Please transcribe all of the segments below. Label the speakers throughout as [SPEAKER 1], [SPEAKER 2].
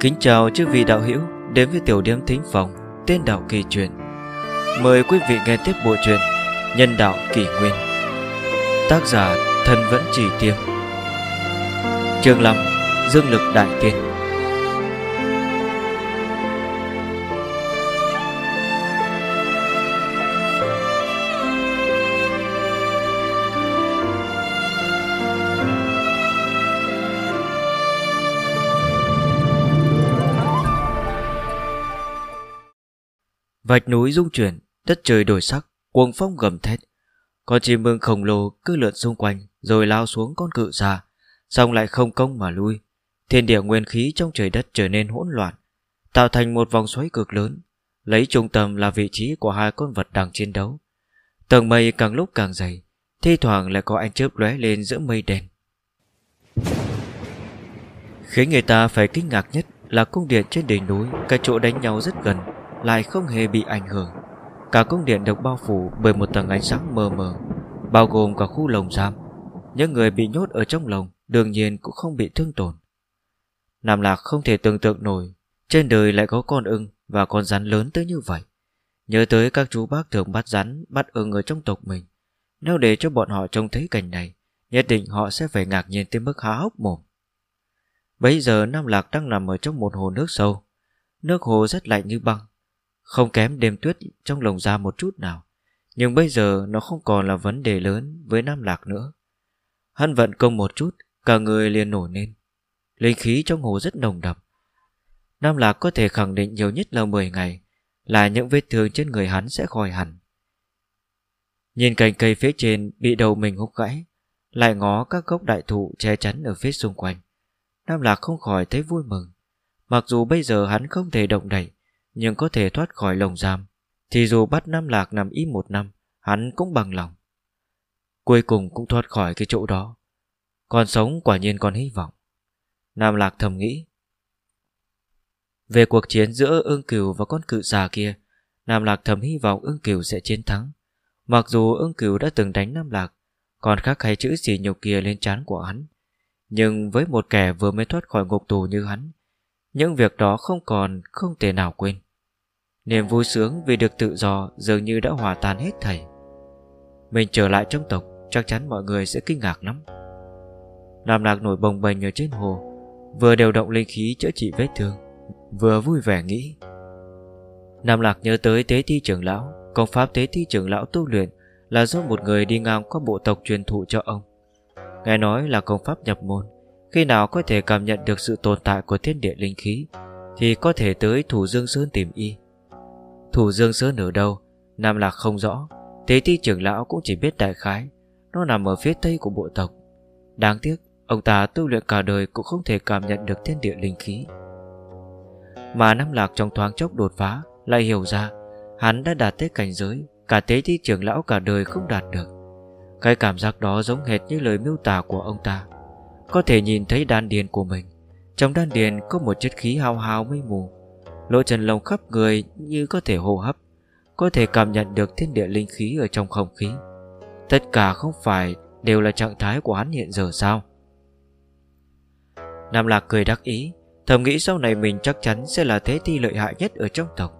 [SPEAKER 1] Kính chào chư vị đạo hữu đến với tiểu điểm thính phòng tên đạo kỳ truyền. Mời quý vị nghe tiếp bộ truyện Nhân đạo kỳ nguyên. Tác giả Thần vẫn chỉ tiêm. Chương 5 Dương lực đại tiên. Vạch núi rung chuyển, đất trời đổi sắc, cuồng phong gầm thét. Con chim mương khổng lồ cứ lượn xung quanh rồi lao xuống con cự xa, xong lại không công mà lui. Thiên địa nguyên khí trong trời đất trở nên hỗn loạn, tạo thành một vòng xoáy cực lớn, lấy trung tâm là vị trí của hai con vật đang chiến đấu. Tầng mây càng lúc càng dày, thi thoảng lại có ánh chớp lóe lên giữa mây đen. Khiến người ta phải kinh ngạc nhất là cung điện trên đỉnh núi, cái chỗ đánh nhau rất gần, lại không hề bị ảnh hưởng. Cả cung điện được bao phủ bởi một tầng ánh sáng mờ mờ, bao gồm cả khu lồng giam. Những người bị nhốt ở trong lồng đương nhiên cũng không bị thương tổn. Nam Lạc không thể tưởng tượng nổi, trên đời lại có con ưng và con rắn lớn tới như vậy. Nhớ tới các chú bác thường bắt rắn, bắt ưng ở trong tộc mình. Nếu để cho bọn họ trông thấy cảnh này, nhất định họ sẽ phải ngạc nhiên tới mức há hốc mồm. Bây giờ Nam Lạc đang nằm ở trong một hồ nước sâu. Nước hồ rất lạnh như băng, không kém đêm tuyết trong lồng da một chút nào. Nhưng bây giờ nó không còn là vấn đề lớn với Nam Lạc nữa. Hắn vận công một chút, cả người liền nổi lên. Linh khí trong hồ rất nồng đậm. Nam Lạc có thể khẳng định nhiều nhất là 10 ngày, là những vết thương trên người hắn sẽ khỏi hẳn. Nhìn cành cây phía trên bị đầu mình húc gãy, lại ngó các gốc đại thụ che chắn ở phía xung quanh. Nam Lạc không khỏi thấy vui mừng. Mặc dù bây giờ hắn không thể động đậy, nhưng có thể thoát khỏi lồng giam, thì dù bắt Nam Lạc nằm im một năm, hắn cũng bằng lòng. Cuối cùng cũng thoát khỏi cái chỗ đó. Còn sống quả nhiên còn hy vọng. Nam Lạc thầm nghĩ. Về cuộc chiến giữa ương cửu và con cự già kia, Nam Lạc thầm hy vọng ương cửu sẽ chiến thắng. Mặc dù ương cửu đã từng đánh Nam Lạc, còn khắc hay chữ xỉ nhục kia lên trán của hắn. Nhưng với một kẻ vừa mới thoát khỏi ngục tù như hắn, những việc đó không còn không thể nào quên. Niềm vui sướng vì được tự do dường như đã hòa tan hết thảy. Mình trở lại trong tộc, chắc chắn mọi người sẽ kinh ngạc lắm. Nam Lạc nổi bồng bềnh ở trên hồ, vừa điều động linh khí chữa trị vết thương, vừa vui vẻ nghĩ. Nam Lạc nhớ tới tế thi trưởng lão, công pháp tế thi trưởng lão tu luyện là do một người đi ngang qua bộ tộc truyền thụ cho ông. Nghe nói là công pháp nhập môn, khi nào có thể cảm nhận được sự tồn tại của thiên địa linh khí, thì có thể tới Thủ Dương Sơn tìm y. Thủ Dương Sơn ở đâu? Nam Lạc không rõ. Tế ti trưởng lão cũng chỉ biết đại khái. Nó nằm ở phía tây của bộ tộc. Đáng tiếc, Ông ta tu luyện cả đời cũng không thể cảm nhận được thiên địa linh khí. Mà Nam Lạc trong thoáng chốc đột phá, Lại hiểu ra, Hắn đã đạt tới cảnh giới Cả tế ti trưởng lão cả đời không đạt được. Cái cảm giác đó giống hệt như lời miêu tả của ông ta. Có thể nhìn thấy đan điền của mình. Trong đan điền có một chất khí hao hao mây mù. Lỗ chân lông khắp người như có thể hô hấp, Có thể cảm nhận được thiên địa linh khí ở trong không khí. Tất cả không phải đều là trạng thái của hắn hiện giờ sao? Nam Lạc cười đắc ý, Thầm nghĩ sau này mình chắc chắn sẽ là thế thi lợi hại nhất ở trong tộc.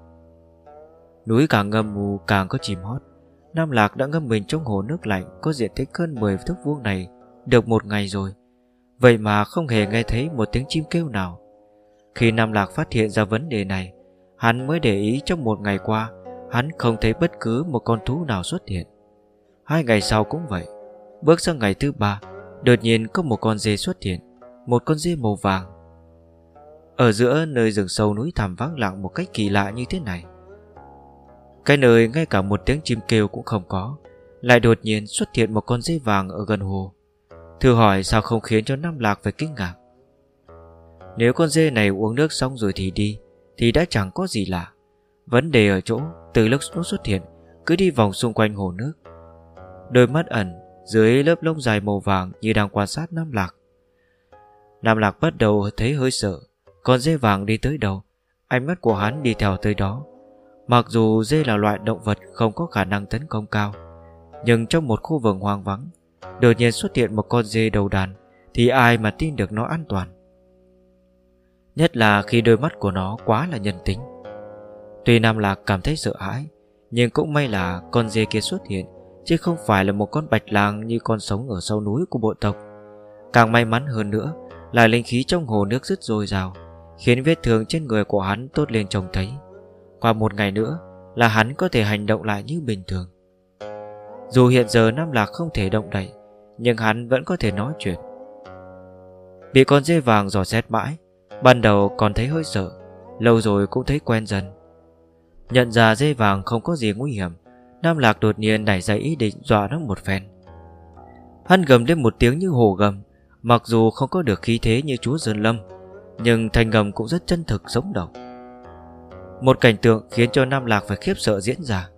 [SPEAKER 1] Núi càng ngâm mù càng có chìm hót, Nam Lạc đã ngâm mình trong hồ nước lạnh Có diện tích hơn 10 thước vuông này Được một ngày rồi. Vậy mà không hề nghe thấy một tiếng chim kêu nào khi Nam Lạc phát hiện ra vấn đề này, Hắn mới để ý trong một ngày qua, Hắn không thấy bất cứ một con thú nào xuất hiện. Hai ngày sau cũng vậy. Bước sang ngày thứ ba, Đột nhiên có một con dê xuất hiện, Một con dê màu vàng. Ở giữa nơi rừng sâu núi thẳm vắng lặng Một cách kỳ lạ như thế này. Cái nơi ngay cả một tiếng chim kêu cũng không có, Lại đột nhiên xuất hiện một con dê vàng ở gần hồ. Thử hỏi sao không khiến cho Nam Lạc phải kinh ngạc? Nếu con dê này uống nước xong rồi thì đi, Thì đã chẳng có gì lạ. Vấn đề ở chỗ, từ lúc nó xuất hiện, Cứ đi vòng xung quanh hồ nước. Đôi mắt ẩn Dưới lớp lông dài màu vàng Như đang quan sát Nam Lạc. Nam Lạc bắt đầu thấy hơi sợ. Con dê vàng đi tới đâu? Ánh mắt của hắn đi theo tới đó. Mặc dù dê là loại động vật Không có khả năng tấn công cao, Nhưng trong một khu vườn hoang vắng, Đột nhiên xuất hiện một con dê đầu đàn, Thì ai mà tin được nó an toàn? Nhất là khi đôi mắt của nó quá là nhân tính. Tuy Nam Lạc cảm thấy sợ hãi, Nhưng cũng may là con dê kia xuất hiện, Chứ không phải là một con bạch lang Như con sống ở sau núi của bộ tộc. Càng may mắn hơn nữa Là linh khí trong hồ nước rất dồi dào, Khiến vết thương trên người của hắn tốt lên trông thấy. Qua một ngày nữa Là hắn có thể hành động lại như bình thường. Dù hiện giờ Nam Lạc không thể động đậy, Nhưng hắn vẫn có thể nói chuyện. Bị con dê vàng dò xét mãi Ban đầu còn thấy hơi sợ, Lâu rồi cũng thấy quen dần. Nhận ra dây vàng không có gì nguy hiểm, Nam Lạc đột nhiên nảy ra ý định dọa nó một phen. Hắn gầm lên một tiếng như hồ gầm, Mặc dù không có được khí thế như chúa Sơn Lâm, Nhưng thanh gầm cũng rất chân thực sống động. Một cảnh tượng khiến cho Nam Lạc phải khiếp sợ diễn ra.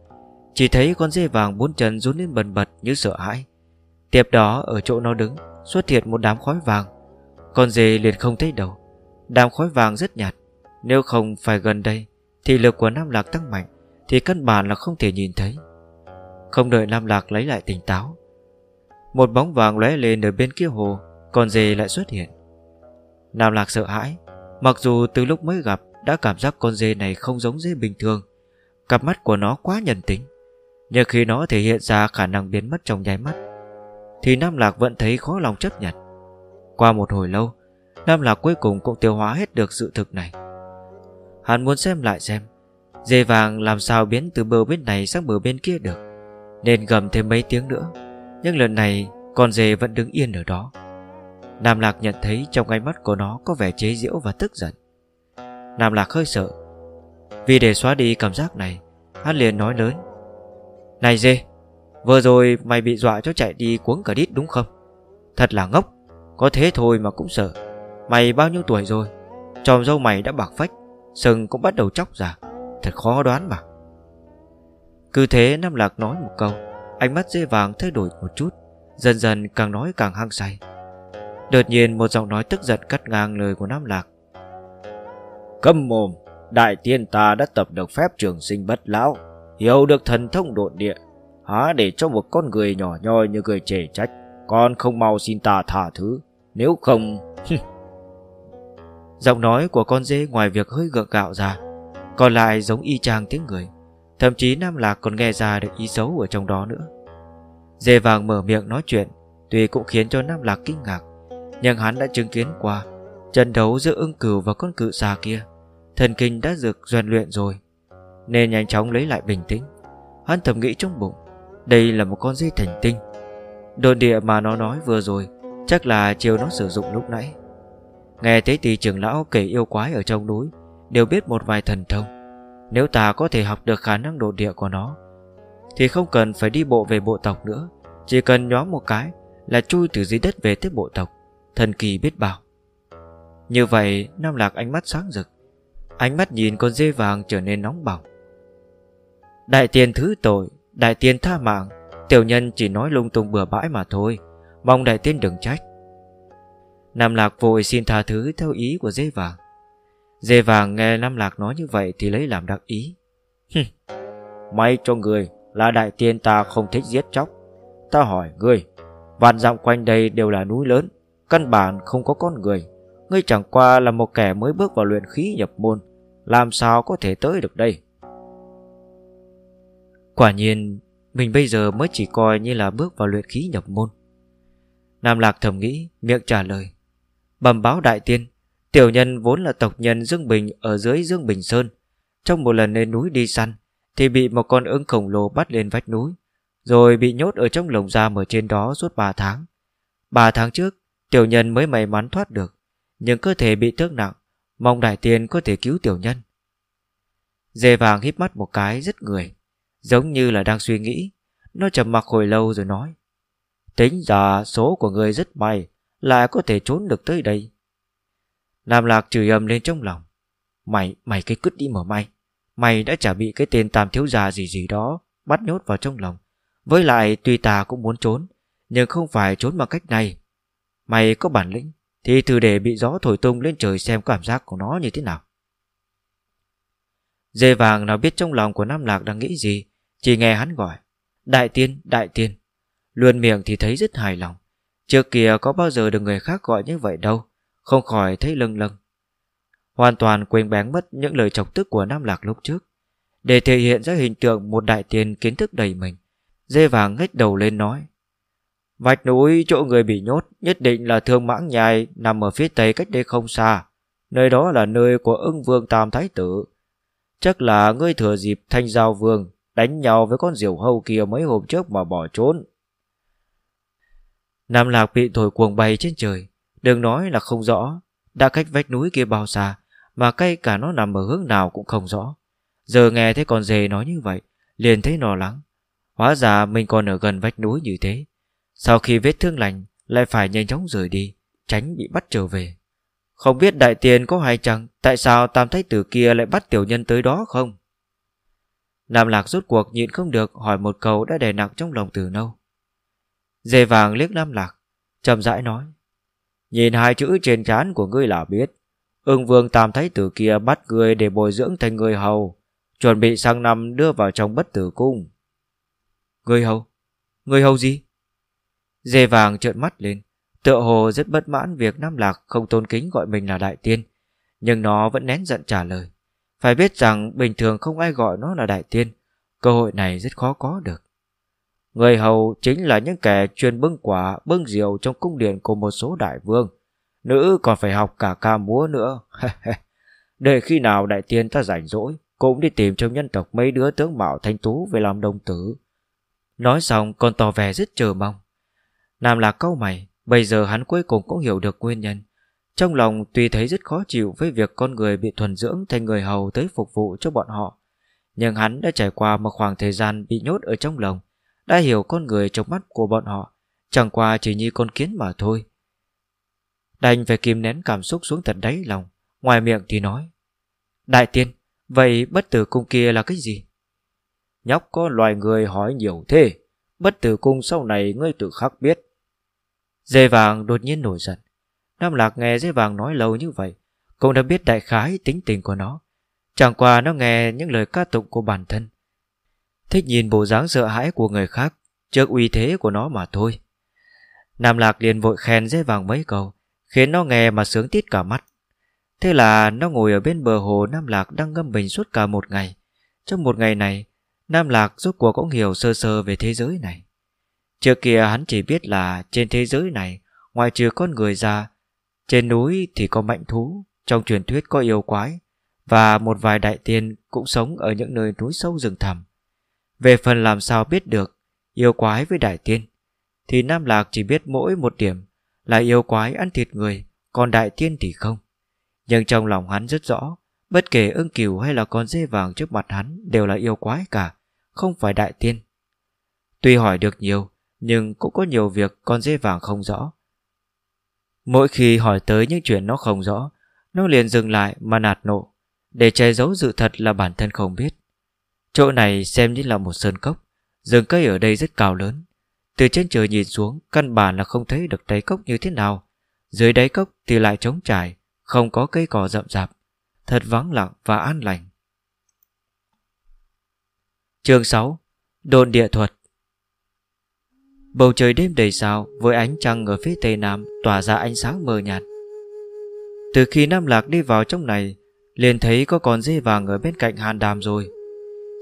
[SPEAKER 1] Chỉ thấy con dê vàng bốn chân run lên bần bật như sợ hãi. Tiếp đó, ở chỗ nó đứng, Xuất hiện một đám khói vàng. Con dê liền không thấy đầu Đám khói vàng rất nhạt. Nếu không phải gần đây, Thì lực của Nam Lạc tăng mạnh, Thì căn bản là không thể nhìn thấy. Không đợi Nam Lạc lấy lại tỉnh táo, Một bóng vàng lóe lên ở bên kia hồ Con dê lại xuất hiện. Nam Lạc sợ hãi, Mặc dù từ lúc mới gặp Đã cảm giác con dê này không giống dê bình thường, Cặp mắt của nó quá nhân tính, Nhưng khi nó thể hiện ra khả năng biến mất trong nháy mắt, Thì Nam Lạc vẫn thấy khó lòng chấp nhận. Qua một hồi lâu Nam Lạc cuối cùng cũng tiêu hóa hết được sự thực này. Hắn muốn xem lại xem, Dê vàng làm sao biến từ bờ bên này sang bờ bên kia được, Nên gầm thêm mấy tiếng nữa. Nhưng lần này, con dê vẫn đứng yên ở đó. Nam Lạc nhận thấy trong ánh mắt của nó có vẻ chế giễu và tức giận. Nam Lạc hơi sợ. Vì để xóa đi cảm giác này, Hắn liền nói lớn. Này dê, Vừa rồi mày bị dọa cho chạy đi cuống cả đít đúng không? Thật là ngốc, Có thế thôi mà cũng sợ. Mày bao nhiêu tuổi rồi? Tròm dâu mày đã bạc phách, Sừng cũng bắt đầu chóc ra Thật khó đoán mà. Cứ thế Nam Lạc nói một câu, Ánh mắt dê vàng thay đổi một chút, Dần dần càng nói càng hăng say. Đột nhiên một giọng nói tức giận cắt ngang lời của Nam Lạc. Câm mồm, Đại tiên ta đã tập được phép trường sinh bất lão, Hiểu được thần thông độn địa, Há để cho một con người nhỏ nhoi như người trẻ trách, Con không mau xin ta thả thứ, Nếu không Giọng nói của con dê ngoài việc hơi gượng gạo ra, Còn lại giống y chang tiếng người, Thậm chí Nam Lạc còn nghe ra được ý xấu ở trong đó nữa. Dê vàng mở miệng nói chuyện, Tuy cũng khiến cho Nam Lạc kinh ngạc, Nhưng hắn đã chứng kiến qua Trận đấu giữa ưng cửu và con cự xà kia. Thần kinh đã được rèn luyện rồi, Nên nhanh chóng lấy lại bình tĩnh. Hắn thầm nghĩ trong bụng, Đây là một con dê thành tinh. Đồn địa mà nó nói vừa rồi, Chắc là chiều nó sử dụng lúc nãy. Nghe thấy tỷ trưởng lão kể yêu quái ở trong núi, Đều biết một vài thần thông. Nếu ta có thể học được khả năng độ địa của nó, Thì không cần phải đi bộ về bộ tộc nữa. Chỉ cần nhóm một cái Là chui từ dưới đất về tới bộ tộc, Thần kỳ biết bao. Như vậy, Nam Lạc ánh mắt sáng rực. Ánh mắt nhìn con dê vàng trở nên nóng bỏng. Đại tiên thứ tội, Đại tiên tha mạng, Tiểu nhân chỉ nói lung tung bừa bãi mà thôi. Mong đại tiên đừng trách. Nam Lạc vội xin tha thứ theo ý của dê vàng. Dê vàng nghe Nam Lạc nói như vậy Thì lấy làm đặc ý. May cho người là đại tiên ta không thích giết chóc. Ta hỏi ngươi Vạn dặm quanh đây đều là núi lớn Căn bản không có con người. Ngươi chẳng qua là một kẻ mới bước vào luyện khí nhập môn Làm sao có thể tới được đây? Quả nhiên Mình bây giờ mới chỉ coi như là bước vào luyện khí nhập môn. Nam Lạc thầm nghĩ Miệng trả lời Bẩm báo đại tiên, Tiểu nhân vốn là tộc nhân Dương Bình Ở dưới Dương Bình Sơn. Trong một lần lên núi đi săn, Thì bị một con ưng khổng lồ bắt lên vách núi, Rồi bị nhốt ở trong lồng giam Ở trên đó suốt 3 tháng. 3 tháng trước, Tiểu nhân mới may mắn thoát được, Nhưng cơ thể bị thương nặng, Mong đại tiên có thể cứu tiểu nhân. Dê vàng híp mắt một cái rất người, Giống như là đang suy nghĩ. Nó trầm mặc hồi lâu rồi nói, Tính ra số của người rất may lại có thể trốn được tới đây. Nam Lạc chửi ầm lên trong lòng. Mày, mày cái cứt đi mở mày. Mày đã chả bị cái tên tam thiếu già gì gì đó bắt nhốt vào trong lòng. Với lại tuy ta cũng muốn trốn, nhưng không phải trốn bằng cách này. Mày có bản lĩnh, thì thử để bị gió thổi tung lên trời xem cảm giác của nó như thế nào. Dê vàng nào biết trong lòng của Nam Lạc đang nghĩ gì, chỉ nghe hắn gọi. Đại tiên, đại tiên. Luôn miệng thì thấy rất hài lòng. Trước kia có bao giờ được người khác gọi như vậy đâu Không khỏi thấy lâng lâng hoàn toàn quên bén mất những lời chọc tức của Nam Lạc lúc trước. Để thể hiện ra hình tượng một đại tiền kiến thức đầy mình, dê vàng ngách đầu lên nói. Vạch núi chỗ người bị nhốt nhất định là thương mãng nhai nằm ở phía tây cách đây không xa. Nơi đó là nơi của ưng vương tam thái tử. Chắc là ngươi thừa dịp thanh giao vương đánh nhau với con diều hâu kia mấy hôm trước mà bỏ trốn. Nam Lạc bị thổi cuồng bay trên trời, đừng nói là không rõ, đã cách vách núi kia bao xa, mà cây cả nó nằm ở hướng nào cũng không rõ. Giờ nghe thấy con dê nói như vậy, liền thấy nò lắng. Hóa ra mình còn ở gần vách núi như thế. Sau khi vết thương lành, lại phải nhanh chóng rời đi, tránh bị bắt trở về. Không biết đại tiền có hay chăng, tại sao tam thái tử kia lại bắt tiểu nhân tới đó không? Nam Lạc rút cuộc nhịn không được hỏi một câu đã đè nặng trong lòng từ lâu. Dê vàng liếc Nam Lạc, chậm rãi nói. Nhìn hai chữ trên trán của ngươi là biết. Ưng vương tam thái tử kia bắt ngươi để bồi dưỡng thành người hầu, chuẩn bị sang năm đưa vào trong bất tử cung. Người hầu? Người hầu gì? Dê vàng trợn mắt lên, tựa hồ rất bất mãn việc Nam Lạc không tôn kính gọi mình là đại tiên, nhưng nó vẫn nén giận trả lời. Phải biết rằng bình thường không ai gọi nó là đại tiên, cơ hội này rất khó có được. Người hầu chính là những kẻ chuyên bưng quả, bưng rượu trong cung điện của một số đại vương. Nữ còn phải học cả ca múa nữa. Để khi nào đại tiên ta rảnh rỗi, cũng đi tìm trong nhân tộc mấy đứa tướng mạo thanh tú về làm đồng tử. Nói xong còn tỏ vẻ rất chờ mong. Nam là câu mày, bây giờ hắn cuối cùng cũng hiểu được nguyên nhân. Trong lòng tuy thấy rất khó chịu với việc con người bị thuần dưỡng thành người hầu tới phục vụ cho bọn họ, nhưng hắn đã trải qua một khoảng thời gian bị nhốt ở trong lòng, đã hiểu con người trong mắt của bọn họ, chẳng qua chỉ như con kiến mà thôi. Đành phải kìm nén cảm xúc xuống tận đáy lòng, ngoài miệng thì nói. Đại tiên, vậy bất tử cung kia là cái gì? Nhóc có loài người hỏi nhiều thế, bất tử cung sau này ngươi tự khắc biết. Dê vàng đột nhiên nổi giận. Nam Lạc nghe dê vàng nói lâu như vậy, cũng đã biết đại khái tính tình của nó. Chẳng qua nó nghe những lời ca tụng của bản thân. Thích nhìn bộ dáng sợ hãi của người khác trước uy thế của nó mà thôi. Nam Lạc liền vội khen dễ vàng mấy câu, khiến nó nghe mà sướng tít cả mắt. Thế là nó ngồi ở bên bờ hồ Nam Lạc đang ngâm mình suốt cả một ngày. Trong một ngày này, Nam Lạc rốt cuộc cũng hiểu sơ sơ về thế giới này. Trước kia hắn chỉ biết là trên thế giới này, ngoài trừ con người ra, trên núi thì có mạnh thú, trong truyền thuyết có yêu quái, và một vài đại tiên cũng sống ở những nơi núi sâu rừng thẳm. Về phần làm sao biết được yêu quái với đại tiên, thì Nam Lạc chỉ biết mỗi một điểm là yêu quái ăn thịt người, còn đại tiên thì không. Nhưng trong lòng hắn rất rõ, bất kể ưng cửu hay là con dê vàng trước mặt hắn đều là yêu quái cả, không phải đại tiên. Tuy hỏi được nhiều, nhưng cũng có nhiều việc con dê vàng không rõ. Mỗi khi hỏi tới những chuyện nó không rõ, nó liền dừng lại mà nạt nộ, để che giấu sự thật là bản thân không biết. Chỗ này xem như là một sơn cốc, rừng cây ở đây rất cao lớn. Từ trên trời nhìn xuống, căn bản là không thấy được đáy cốc như thế nào. Dưới đáy cốc thì lại trống trải, không có cây cỏ rậm rạp, thật vắng lặng và an lành. Chương 6 Đồn địa thuật Bầu trời đêm đầy sao với ánh trăng ở phía tây nam tỏa ra ánh sáng mờ nhạt. Từ khi Nam Lạc đi vào trong này, liền thấy có con dê vàng ở bên cạnh hàn đàm rồi.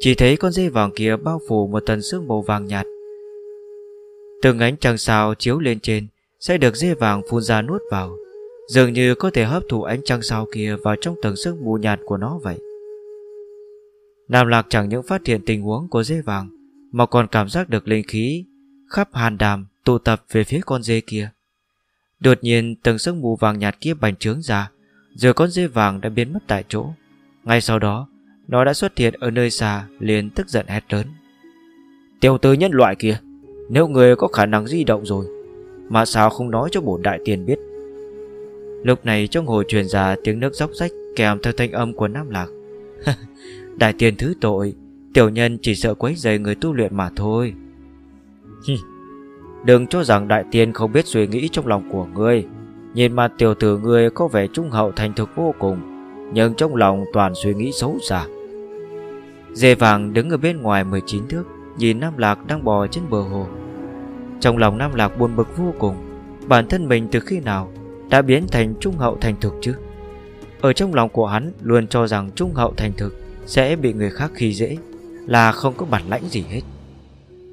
[SPEAKER 1] Chỉ thấy con dê vàng kia bao phủ một tầng sương màu vàng nhạt. Từng ánh trăng sao chiếu lên trên sẽ được dê vàng phun ra nuốt vào, dường như có thể hấp thụ ánh trăng sao kia vào trong tầng sương mù nhạt của nó vậy. Nam Lạc chẳng những phát hiện tình huống của dê vàng, mà còn cảm giác được linh khí khắp hàn đàm tụ tập về phía con dê kia. Đột nhiên tầng sương mù vàng nhạt kia bành trướng ra, rồi con dê vàng đã biến mất tại chỗ. Ngay sau đó, nó đã xuất hiện ở nơi xa liền tức giận hét lớn. Tiểu tử nhân loại kia, nếu người có khả năng di động rồi, mà sao không nói cho bổn đại tiền biết. Lúc này trong hồ truyền ra tiếng nước róc rách kèm theo thanh âm của Nam Lạc. đại tiền thứ tội, tiểu nhân chỉ sợ quấy rầy người tu luyện mà thôi. Đừng cho rằng đại tiên không biết suy nghĩ trong lòng của ngươi Nhìn mặt tiểu tử ngươi có vẻ trung hậu thành thực vô cùng Nhưng trong lòng toàn suy nghĩ xấu xa Dê vàng đứng ở bên ngoài 19 thước, Nhìn Nam Lạc đang bò trên bờ hồ. Trong lòng Nam Lạc buồn bực vô cùng, Bản thân mình từ khi nào Đã biến thành trung hậu thành thực chứ? Ở trong lòng của hắn luôn cho rằng trung hậu thành thực Sẽ bị người khác khi dễ, Là không có bản lãnh gì hết.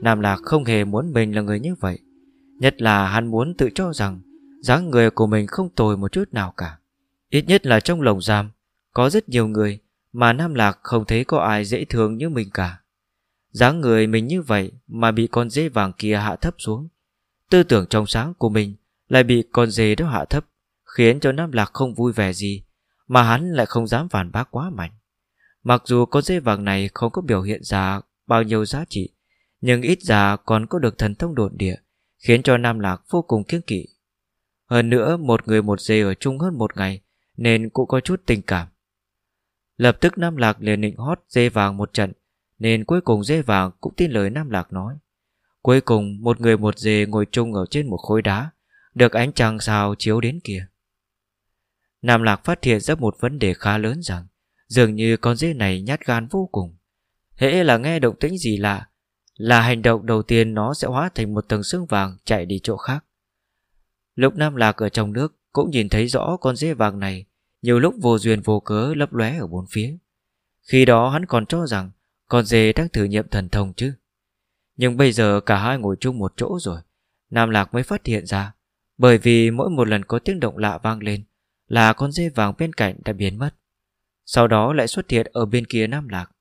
[SPEAKER 1] Nam Lạc không hề muốn mình là người như vậy, Nhất là hắn muốn tự cho rằng dáng người của mình không tồi một chút nào cả. Ít nhất là trong lồng giam, Có rất nhiều người mà Nam Lạc không thấy có ai dễ thương như mình cả. Dáng người mình như vậy Mà bị con dê vàng kia hạ thấp xuống. Tư tưởng trong sáng của mình Lại bị con dê đó hạ thấp, Khiến cho Nam Lạc không vui vẻ gì, Mà hắn lại không dám phản bác quá mạnh. Mặc dù con dê vàng này không có biểu hiện ra bao nhiêu giá trị, Nhưng ít ra còn có được thần thông đồn địa, Khiến cho Nam Lạc vô cùng kiêng kỵ. Hơn nữa, một người một dê ở chung hơn một ngày, Nên cũng có chút tình cảm. Lập tức Nam Lạc liền định hót dê vàng một trận, Nên cuối cùng dê vàng cũng tin lời Nam Lạc nói. Cuối cùng, một người một dê ngồi chung ở trên một khối đá, Được ánh trăng sao chiếu đến kia. Nam Lạc phát hiện ra một vấn đề khá lớn rằng, Dường như con dê này nhát gan vô cùng. Hễ là nghe động tĩnh gì lạ, Là hành động đầu tiên nó sẽ hóa thành một tầng xương vàng chạy đi chỗ khác. Lúc Nam Lạc ở trong nước, Cũng nhìn thấy rõ con dê vàng này nhiều lúc vô duyên vô cớ lấp lóe ở bốn phía. Khi đó hắn còn cho rằng Con dê đang thử nghiệm thần thông chứ. Nhưng bây giờ cả hai ngồi chung một chỗ rồi, Nam Lạc mới phát hiện ra, Bởi vì mỗi một lần có tiếng động lạ vang lên Là con dê vàng bên cạnh đã biến mất. Sau đó lại xuất hiện ở bên kia Nam Lạc.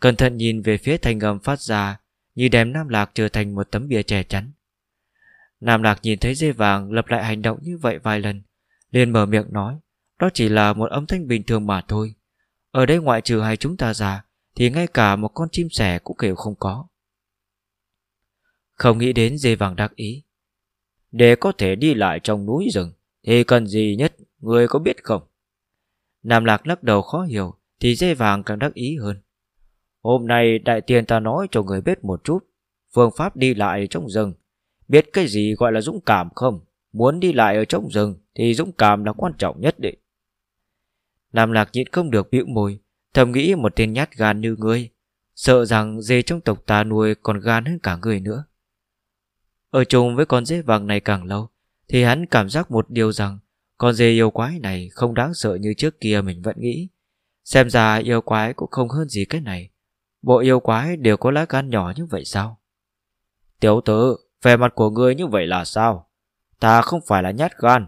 [SPEAKER 1] Cẩn thận nhìn về phía thành âm phát ra Như đem Nam Lạc trở thành một tấm bia che chắn. Nam Lạc nhìn thấy dê vàng lập lại hành động như vậy vài lần, liền mở miệng nói đó chỉ là một âm thanh bình thường mà thôi. Ở đây ngoại trừ hai chúng ta ra, Thì ngay cả một con chim sẻ cũng kiểu không có. Không nghĩ đến dê vàng đắc ý. Để có thể đi lại trong núi rừng, Thì cần gì nhất, Người có biết không? Nam Lạc lắc đầu khó hiểu, Thì dê vàng càng đắc ý hơn. Hôm nay đại tiền ta nói cho người biết một chút, Phương pháp đi lại trong rừng. Biết cái gì gọi là dũng cảm không? Muốn đi lại ở trong rừng Thì dũng cảm là quan trọng nhất định. Nam Lạc nhịn không được bĩu môi, Thầm nghĩ một tên nhát gan như ngươi, Sợ rằng dê trong tộc ta nuôi còn gan hơn cả người nữa. Ở chung với con dê vàng này càng lâu, Thì hắn cảm giác một điều rằng Con dê yêu quái này không đáng sợ như trước kia mình vẫn nghĩ. Xem ra yêu quái cũng không hơn gì cái này, Bộ yêu quái đều có lá gan nhỏ như vậy sao? Tiểu tử, Vẻ mặt của ngươi như vậy là sao? Ta không phải là nhát gan,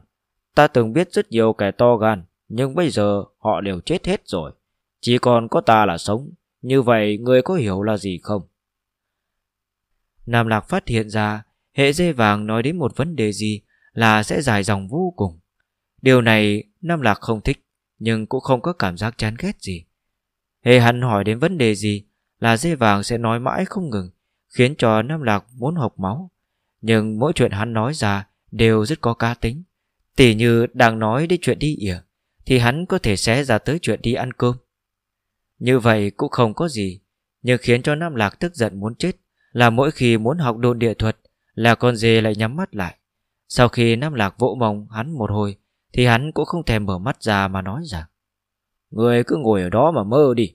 [SPEAKER 1] Ta từng biết rất nhiều kẻ to gan nhưng bây giờ họ đều chết hết rồi. Chỉ còn có ta là sống. Như vậy ngươi có hiểu là gì không? Nam Lạc phát hiện ra Hệ dê vàng nói đến một vấn đề gì Là sẽ dài dòng vô cùng. Điều này Nam Lạc không thích Nhưng cũng không có cảm giác chán ghét gì. Hệ hắn hỏi đến vấn đề gì Là dê vàng sẽ nói mãi không ngừng Khiến cho Nam Lạc muốn học máu. Nhưng mỗi chuyện hắn nói ra đều rất có cá tính. Tỉ như đang nói đến chuyện đi ỉa, thì hắn có thể xé ra tới chuyện đi ăn cơm. Như vậy cũng không có gì, nhưng khiến cho Nam Lạc tức giận muốn chết là mỗi khi muốn học đồn địa thuật là con dê lại nhắm mắt lại. Sau khi Nam Lạc vỗ mông hắn một hồi thì hắn cũng không thèm mở mắt ra mà nói rằng Người cứ ngồi ở đó mà mơ đi.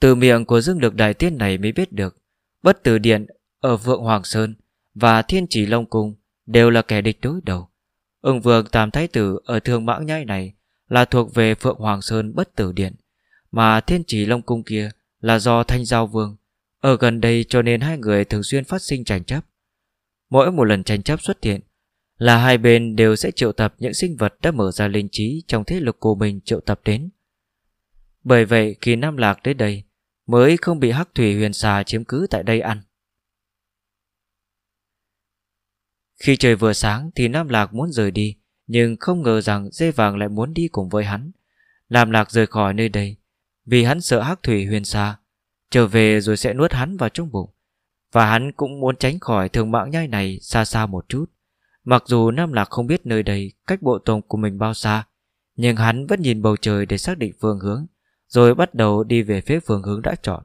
[SPEAKER 1] Từ miệng của Dương Lực Đại Tiên này mới biết được Bất tử điện ở Vượng Hoàng Sơn và Thiên Chỉ Long Cung đều là kẻ địch đối đầu. Ưng vương Tam Thái Tử ở Thương Mãng Nhai này là thuộc về Phượng Hoàng Sơn Bất Tử Điện, mà Thiên Chỉ Long Cung kia là do Thanh Giao Vương. Ở gần đây cho nên hai người thường xuyên phát sinh tranh chấp. Mỗi một lần tranh chấp xuất hiện là hai bên đều sẽ triệu tập những sinh vật đã mở ra linh trí trong thế lực của mình triệu tập đến. Bởi vậy khi Nam Lạc đến đây mới không bị Hắc Thủy Huyền Xà chiếm cứ tại đây ăn. Khi trời vừa sáng thì Nam Lạc muốn rời đi, nhưng không ngờ rằng dê vàng lại muốn đi cùng với hắn. Nam Lạc rời khỏi nơi đây, vì hắn sợ hắc thủy huyền xa, trở về rồi sẽ nuốt hắn vào trong bụng. Và hắn cũng muốn tránh khỏi thường mạng nhai này xa xa một chút. Mặc dù Nam Lạc không biết nơi đây cách bộ tộc của mình bao xa, nhưng hắn vẫn nhìn bầu trời để xác định phương hướng, rồi bắt đầu đi về phía phương hướng đã chọn.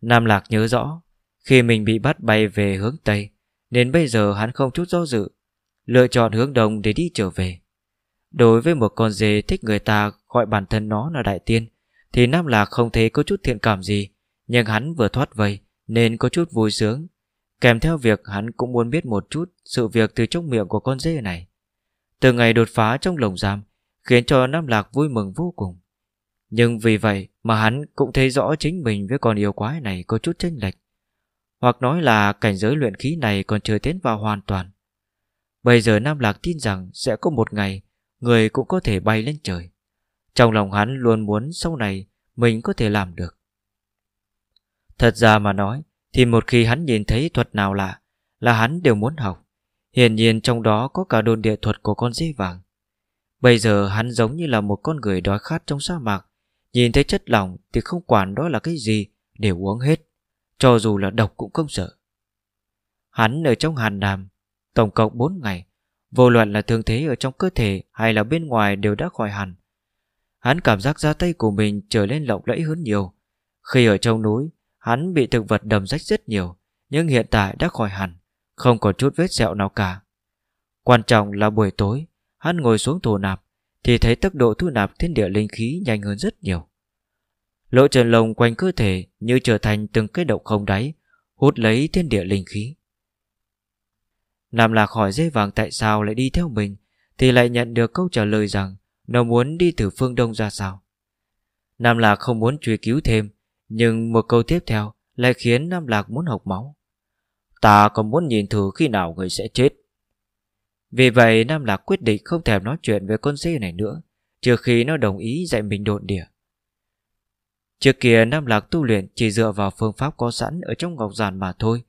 [SPEAKER 1] Nam Lạc nhớ rõ, khi mình bị bắt bay về hướng Tây, nên bây giờ hắn không chút do dự, Lựa chọn hướng đông để đi trở về Đối với một con dê thích người ta gọi bản thân nó là đại tiên, Thì Nam Lạc không thấy có chút thiện cảm gì, Nhưng hắn vừa thoát vây Nên có chút vui sướng Kèm theo việc hắn cũng muốn biết một chút Sự việc từ trong miệng của con dê này Từ ngày đột phá trong lồng giam, khiến cho Nam Lạc vui mừng vô cùng. Nhưng vì vậy mà hắn cũng thấy rõ chính mình với con yêu quái này có chút chênh lệch. Hoặc nói là cảnh giới luyện khí này còn chưa tiến vào hoàn toàn. Bây giờ Nam Lạc tin rằng sẽ có một ngày người cũng có thể bay lên trời. Trong lòng hắn luôn muốn sau này mình có thể làm được. Thật ra mà nói, thì một khi hắn nhìn thấy thuật nào lạ, là hắn đều muốn học. Hiển nhiên trong đó có cả đồn địa thuật của con dê vàng. Bây giờ hắn giống như là một con người đói khát trong sa mạc, nhìn thấy chất lỏng thì không quản đó là cái gì, đều uống hết, cho dù là độc cũng không sợ. Hắn ở trong hàn đàm, tổng cộng 4 ngày, vô luận là thương thế ở trong cơ thể hay là bên ngoài đều đã khỏi hẳn. Hắn cảm giác da tay của mình trở lên lộng lẫy hơn nhiều. Khi ở trong núi, hắn bị thực vật đầm rách rất nhiều, nhưng hiện tại đã khỏi hẳn, không còn chút vết sẹo nào cả. Quan trọng là buổi tối, hắn ngồi xuống thổ nạp, thì thấy tốc độ thu nạp thiên địa linh khí nhanh hơn rất nhiều. Lỗ chân lồng quanh cơ thể như trở thành từng cái động không đáy, hút lấy thiên địa linh khí. Nam Lạc hỏi dây vàng tại sao lại đi theo mình, thì lại nhận được câu trả lời rằng nó muốn đi từ phương Đông ra sao. Nam Lạc không muốn truy cứu thêm, nhưng một câu tiếp theo lại khiến Nam Lạc muốn học máu. Ta còn muốn nhìn thử khi nào người sẽ chết. Vì vậy Nam Lạc quyết định không thèm nói chuyện với con dê này nữa, trừ khi nó đồng ý dạy mình độn địa. Trước kia Nam Lạc tu luyện chỉ dựa vào phương pháp có sẵn ở trong ngọc giản mà thôi,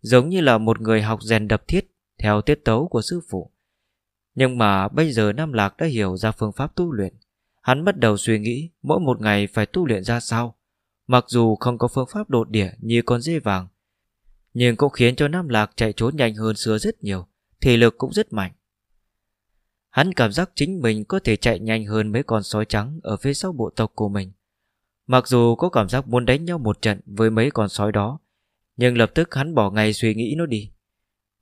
[SPEAKER 1] giống như là một người học rèn đập thiết theo tiết tấu của sư phụ. Nhưng mà bây giờ Nam Lạc đã hiểu ra phương pháp tu luyện. Hắn bắt đầu suy nghĩ mỗi một ngày phải tu luyện ra sao. Mặc dù không có phương pháp đột địa như con dê vàng, nhưng cũng khiến cho Nam Lạc chạy trốn nhanh hơn xưa rất nhiều, thể lực cũng rất mạnh. Hắn cảm giác chính mình có thể chạy nhanh hơn mấy con sói trắng ở phía sau bộ tộc của mình. Mặc dù có cảm giác muốn đánh nhau một trận với mấy con sói đó, nhưng lập tức hắn bỏ ngay suy nghĩ nó đi.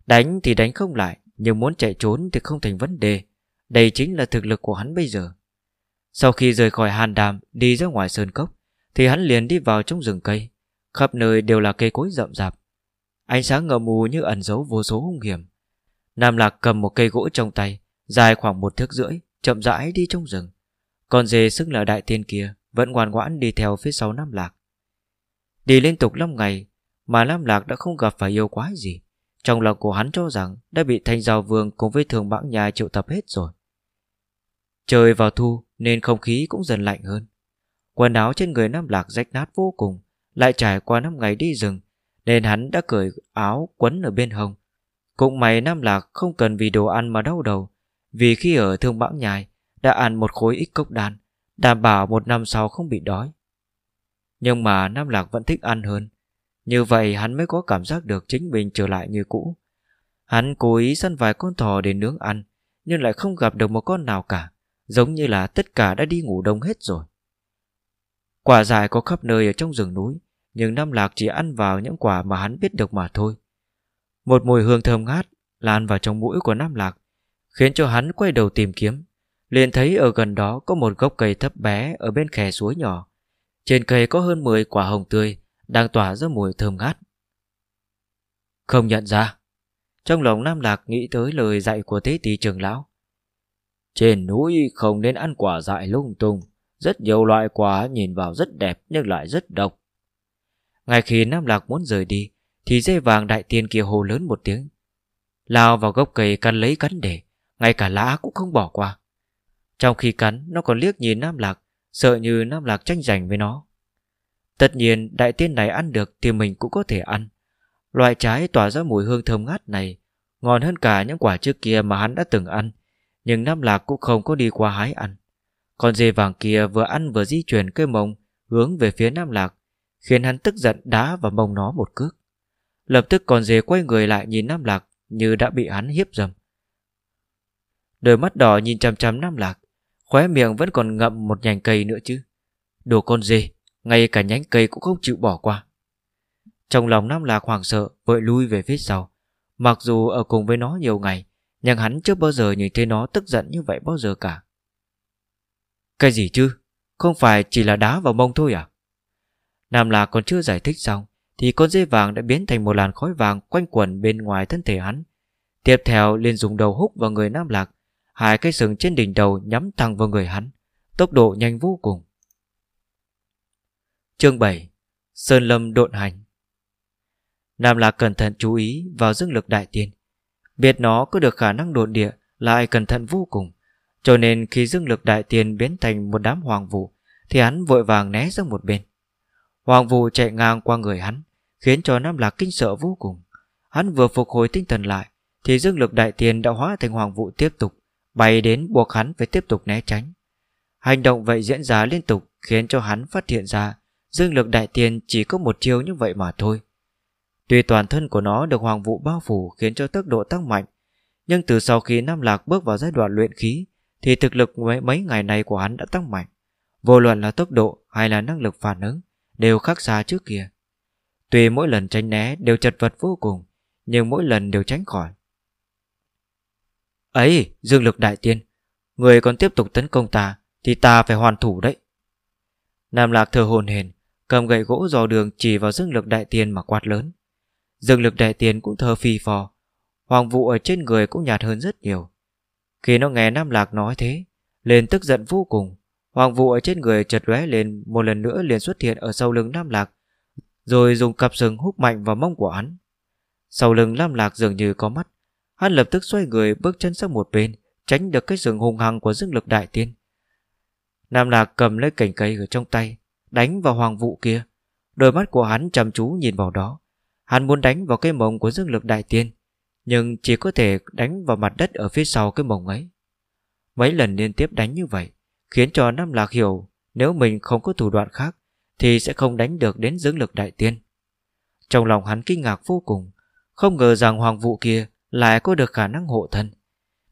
[SPEAKER 1] Đánh thì đánh không lại, nhưng muốn chạy trốn thì không thành vấn đề. Đây chính là thực lực của hắn bây giờ. Sau khi rời khỏi hàn đàm, đi ra ngoài sơn cốc, thì hắn liền đi vào trong rừng cây. Khắp nơi đều là cây cối rậm rạp. Ánh sáng ngờ mù như ẩn giấu vô số hung hiểm. Nam Lạc cầm một cây gỗ trong tay, dài khoảng một thước rưỡi, chậm rãi đi trong rừng. Còn dê xưng là đại tiên kia, vẫn ngoan ngoãn đi theo phía sau Nam Lạc. Đi liên tục 5 ngày, mà Nam Lạc đã không gặp phải yêu quái gì. Trong lòng của hắn cho rằng đã bị thanh giao vương cùng với thường bãng nhà triệu tập hết rồi. Trời vào thu nên không khí cũng dần lạnh hơn. Quần áo trên người Nam Lạc rách nát vô cùng, lại trải qua năm ngày đi rừng, nên hắn đã cởi áo quấn ở bên hông. Cũng may Nam Lạc không cần vì đồ ăn mà đau đầu, vì khi ở thương bãng nhài đã ăn một khối ít cốc đan, đảm bảo một năm sau không bị đói. Nhưng mà Nam Lạc vẫn thích ăn hơn, như vậy hắn mới có cảm giác được chính mình trở lại như cũ. Hắn cố ý săn vài con thỏ để nướng ăn, nhưng lại không gặp được một con nào cả, giống như là tất cả đã đi ngủ đông hết rồi. Quả dại có khắp nơi ở trong rừng núi, nhưng Nam Lạc chỉ ăn vào những quả mà hắn biết được mà thôi. Một mùi hương thơm ngát lan vào trong mũi của Nam Lạc, khiến cho hắn quay đầu tìm kiếm liền thấy ở gần đó có một gốc cây thấp bé ở bên khe suối nhỏ. Trên cây có hơn 10 quả hồng tươi, đang tỏa ra mùi thơm ngát. Không nhận ra. Trong lòng Nam Lạc nghĩ tới lời dạy của tế tỷ trường lão. Trên núi không nên ăn quả dại lung tung. Rất nhiều loại quả nhìn vào rất đẹp nhưng lại rất độc. Ngay khi Nam Lạc muốn rời đi, thì dây vàng đại tiên kia hồ lớn một tiếng. Lao vào gốc cây cắn lấy cắn để, ngay cả lá cũng không bỏ qua. Trong khi cắn, nó còn liếc nhìn Nam Lạc, sợ như Nam Lạc tranh giành với nó. Tất nhiên đại tiên này ăn được thì mình cũng có thể ăn. Loại trái tỏa ra mùi hương thơm ngát này ngon hơn cả những quả trước kia mà hắn đã từng ăn, nhưng Nam Lạc cũng không có đi qua hái ăn. Con dê vàng kia vừa ăn vừa di chuyển cây mông hướng về phía Nam Lạc, khiến hắn tức giận đá vào mông nó một cước. Lập tức con dê quay người lại nhìn Nam Lạc như đã bị hắn hiếp dầm. Đôi mắt đỏ nhìn chằm chằm Nam Lạc, khóe miệng vẫn còn ngậm một nhành cây nữa chứ. Đồ con dê, ngay cả nhánh cây cũng không chịu bỏ qua. Trong lòng Nam Lạc hoảng sợ, vội lui về phía sau. Mặc dù ở cùng với nó nhiều ngày, nhưng hắn chưa bao giờ nhìn thấy nó tức giận như vậy bao giờ cả. Cái gì chứ? Không phải chỉ là đá vào mông thôi à? Nam Lạc còn chưa giải thích xong, thì con dê vàng đã biến thành một làn khói vàng quanh quẩn bên ngoài thân thể hắn. Tiếp theo liền dùng đầu húc vào người Nam Lạc, Hai cái sừng trên đỉnh đầu nhắm thẳng vào người hắn, Tốc độ nhanh vô cùng. Chương 7 Sơn Lâm độn hành. Nam Lạc cẩn thận chú ý vào dương lực đại tiên, Biết nó có được khả năng độn địa Lại cẩn thận vô cùng, Cho nên khi dương lực đại tiên biến thành một đám hoàng vụ Thì hắn vội vàng né sang một bên. Hoàng vụ chạy ngang qua người hắn, Khiến cho Nam Lạc kinh sợ vô cùng. Hắn vừa phục hồi tinh thần lại, Thì dương lực đại tiên đã hóa thành hoàng vụ tiếp tục. Bay đến buộc hắn phải tiếp tục né tránh. Hành động vậy diễn ra liên tục Khiến cho hắn phát hiện ra Dương lực đại tiên chỉ có một chiêu như vậy mà thôi. Tuy toàn thân của nó được hoàng vụ bao phủ Khiến cho tốc độ tăng mạnh Nhưng từ sau khi Nam Lạc bước vào giai đoạn luyện khí Thì thực lực mấy, mấy ngày này của hắn đã tăng mạnh. Vô luận là tốc độ hay là năng lực phản ứng Đều khác xa trước kia. Tuy mỗi lần tránh né đều chật vật vô cùng Nhưng mỗi lần đều tránh khỏi ấy, dương lực đại tiên, người còn tiếp tục tấn công ta thì ta phải hoàn thủ đấy. Nam lạc thờ hồn hền cầm gậy gỗ dò đường chỉ vào dương lực đại tiên mà quát lớn. Dương lực đại tiên cũng thờ phi phò, hoàng vụ ở trên người cũng nhạt hơn rất nhiều. Khi nó nghe nam lạc nói thế lên tức giận vô cùng. Hoàng vụ ở trên người chật lóe lên, một lần nữa liền xuất hiện ở sau lưng nam lạc, rồi dùng cặp sừng hút mạnh vào mông của hắn. Sau lưng nam lạc dường như có mắt Hắn lập tức xoay người bước chân sang một bên, Tránh được cái rừng hung hăng của dương lực đại tiên. Nam Lạc cầm lấy cành cây ở trong tay, Đánh vào hoàng vụ kia. Đôi mắt của hắn chăm chú nhìn vào đó. Hắn muốn đánh vào cái mông của dương lực đại tiên, Nhưng chỉ có thể đánh vào mặt đất Ở phía sau cái mông ấy. Mấy lần liên tiếp đánh như vậy, Khiến cho Nam Lạc hiểu Nếu mình không có thủ đoạn khác, Thì sẽ không đánh được đến dương lực đại tiên. Trong lòng hắn kinh ngạc vô cùng, Không ngờ rằng hoàng vụ kia lại có được khả năng hộ thân.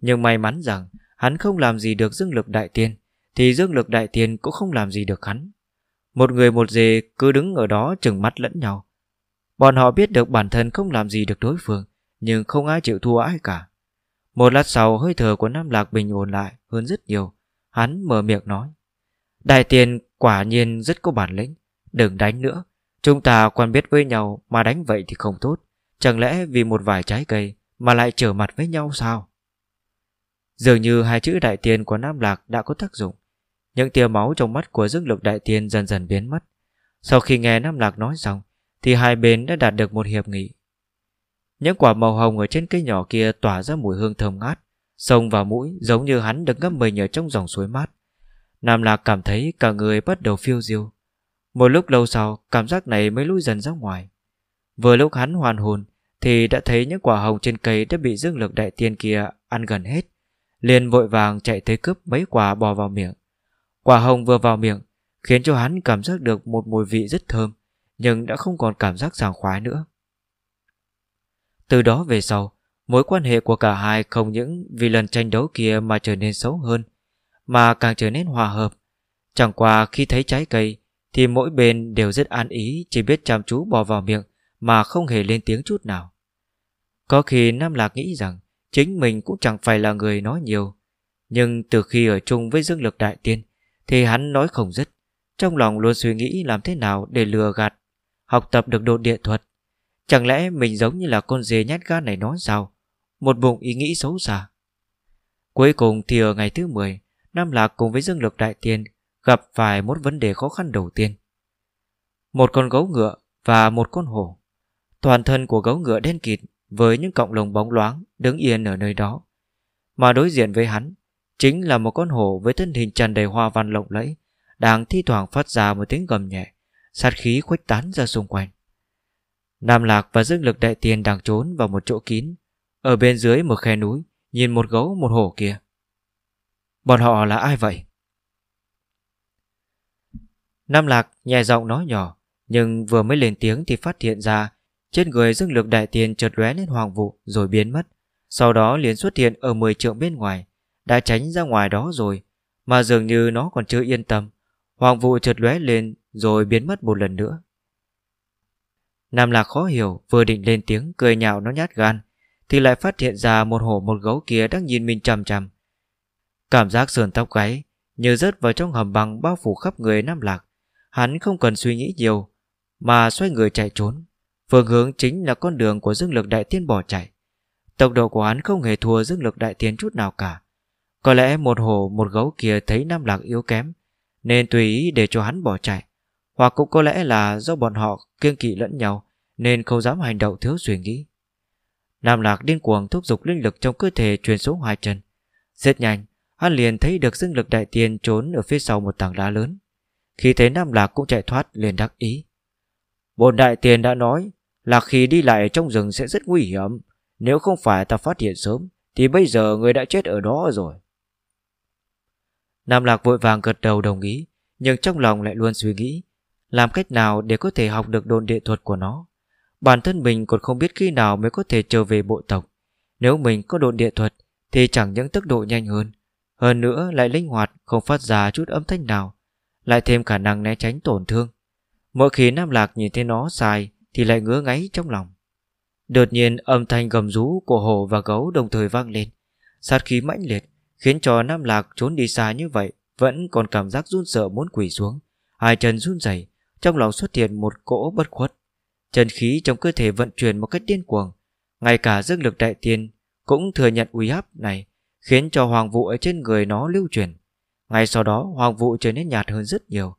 [SPEAKER 1] Nhưng may mắn rằng hắn không làm gì được dương lực đại tiên, thì dương lực đại tiên cũng không làm gì được hắn. Một người một dề cứ đứng ở đó chừng mắt lẫn nhau. Bọn họ biết được bản thân không làm gì được đối phương, nhưng không ai chịu thua ai cả. Một lát sau hơi thở của Nam Lạc bình ổn lại hơn rất nhiều. Hắn mở miệng nói. Đại tiên quả nhiên rất có bản lĩnh. Đừng đánh nữa. Chúng ta quen biết với nhau mà đánh vậy thì không tốt. Chẳng lẽ vì một vài trái cây mà lại trở mặt với nhau sao? Dường như hai chữ đại tiên của Nam Lạc đã có tác dụng. Những tia máu trong mắt của dương lực đại tiên dần dần biến mất. Sau khi nghe Nam Lạc nói xong, thì hai bên đã đạt được một hiệp nghị. Những quả màu hồng ở trên cây nhỏ kia tỏa ra mùi hương thơm ngát, sông vào mũi giống như hắn được ngâm mình ở trong dòng suối mát. Nam Lạc cảm thấy cả người bắt đầu phiêu diêu. Một lúc lâu sau, cảm giác này mới lui dần ra ngoài. Vừa lúc hắn hoàn hồn, thì đã thấy những quả hồng trên cây đã bị dương lực đại tiên kia ăn gần hết. liền vội vàng chạy tới cướp mấy quả bò vào miệng. Quả hồng vừa vào miệng, khiến cho hắn cảm giác được một mùi vị rất thơm, nhưng đã không còn cảm giác sảng khoái nữa. Từ đó về sau, mối quan hệ của cả hai không những vì lần tranh đấu kia mà trở nên xấu hơn, mà càng trở nên hòa hợp. Chẳng qua khi thấy trái cây, thì mỗi bên đều rất an ý chỉ biết chăm chú bò vào miệng mà không hề lên tiếng chút nào. Có khi Nam Lạc nghĩ rằng chính mình cũng chẳng phải là người nói nhiều, nhưng từ khi ở chung với dương lực đại tiên thì hắn nói không dứt, trong lòng luôn suy nghĩ làm thế nào để lừa gạt, học tập được độ địa thuật. Chẳng lẽ mình giống như là con dê nhát gan này nói sao? Một bụng ý nghĩ xấu xa. Cuối cùng thì ở ngày thứ 10, Nam Lạc cùng với Dương Lực Đại Tiên gặp phải một vấn đề khó khăn đầu tiên. Một con gấu ngựa và một con hổ. Toàn thân của gấu ngựa đen kịt với những cọng lồng bóng loáng đứng yên ở nơi đó. Mà đối diện với hắn chính là một con hổ với thân hình tràn đầy hoa văn lộng lẫy, đang thi thoảng phát ra một tiếng gầm nhẹ, sát khí khuếch tán ra xung quanh. Nam Lạc và Dương Lực Đại Tiên đang trốn vào một chỗ kín, ở bên dưới một khe núi, nhìn một gấu một hổ kia. Bọn họ là ai vậy? Nam Lạc nhẹ giọng nói nhỏ, nhưng vừa mới lên tiếng thì phát hiện ra trên người dương lực đại tiền chợt lóe lên hoàng vụ rồi biến mất. Sau đó liền xuất hiện ở 10 trượng bên ngoài. Đã tránh ra ngoài đó rồi. Mà dường như nó còn chưa yên tâm. Hoàng vụ chợt lóe lên rồi biến mất một lần nữa. Nam Lạc khó hiểu, vừa định lên tiếng cười nhạo nó nhát gan, thì lại phát hiện ra một hổ một gấu kia đang nhìn mình chằm chằm. Cảm giác sườn tóc gáy như rớt vào trong hầm băng bao phủ khắp người Nam Lạc. Hắn không cần suy nghĩ nhiều, mà xoay người chạy trốn. Phương hướng chính là con đường của dương lực đại tiên bỏ chạy. Tốc độ của hắn không hề thua dương lực đại tiên chút nào cả. Có lẽ một hổ một gấu kia thấy Nam Lạc yếu kém, Nên tùy ý để cho hắn bỏ chạy. Hoặc cũng có lẽ là do bọn họ kiêng kỵ lẫn nhau, Nên không dám hành động thiếu suy nghĩ. Nam Lạc điên cuồng thúc giục linh lực trong cơ thể truyền xuống hai chân. Rất nhanh, Hắn liền thấy được dương lực đại tiên trốn ở phía sau một tảng đá lớn. Khi thấy Nam Lạc cũng chạy thoát liền đắc ý. Bồn đại tiền đã nói là khi đi lại trong rừng sẽ rất nguy hiểm. Nếu không phải ta phát hiện sớm, Thì bây giờ người đã chết ở đó rồi. Nam Lạc vội vàng gật đầu đồng ý, Nhưng trong lòng lại luôn suy nghĩ, Làm cách nào để có thể học được đồn địa thuật của nó. Bản thân mình còn không biết khi nào mới có thể trở về bộ tộc. Nếu mình có đồn địa thuật, Thì chẳng những tốc độ nhanh hơn Hơn nữa lại linh hoạt, Không phát ra chút âm thanh nào, Lại thêm khả năng né tránh tổn thương. Mỗi khi Nam Lạc nhìn thấy nó sai thì lại ngứa ngáy trong lòng. Đột nhiên, âm thanh gầm rú của hổ và gấu đồng thời vang lên. Sát khí mãnh liệt Khiến cho Nam Lạc trốn đi xa như vậy Vẫn còn cảm giác run sợ muốn quỷ xuống. Hai chân run rẩy, Trong lòng xuất hiện một cỗ bất khuất. Chân khí trong cơ thể vận chuyển một cách điên cuồng, Ngay cả dương lực đại tiên Cũng thừa nhận uy áp này, Khiến cho hoàng vụ ở trên người nó lưu truyền Ngay sau đó, hoàng vụ trở nên nhạt hơn rất nhiều.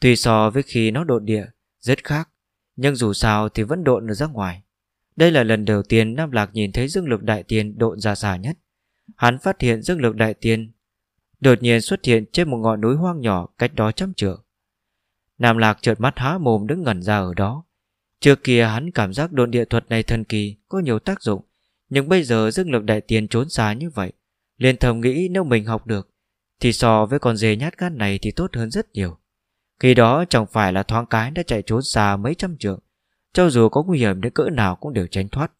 [SPEAKER 1] Tuy so với khi nó đột địa, Rất khác. Nhưng dù sao thì vẫn độn ra ngoài. Đây là lần đầu tiên Nam Lạc nhìn thấy dương lực đại tiên độn ra xa nhất. Hắn phát hiện dương lực đại tiên Đột nhiên xuất hiện trên một ngọn núi hoang nhỏ Cách đó trăm trượng. Nam Lạc chợt mắt há mồm đứng ngẩn ra ở đó. Trước kia hắn cảm giác độn địa thuật này thần kỳ, Có nhiều tác dụng. Nhưng bây giờ dương lực đại tiên trốn xa như vậy, liền thầm nghĩ nếu mình học được, Thì so với con dê nhát gan này Thì tốt hơn rất nhiều. Khi đó chẳng phải là thoáng cái đã chạy trốn xa mấy trăm trượng Cho dù có nguy hiểm đến cỡ nào cũng đều tránh thoát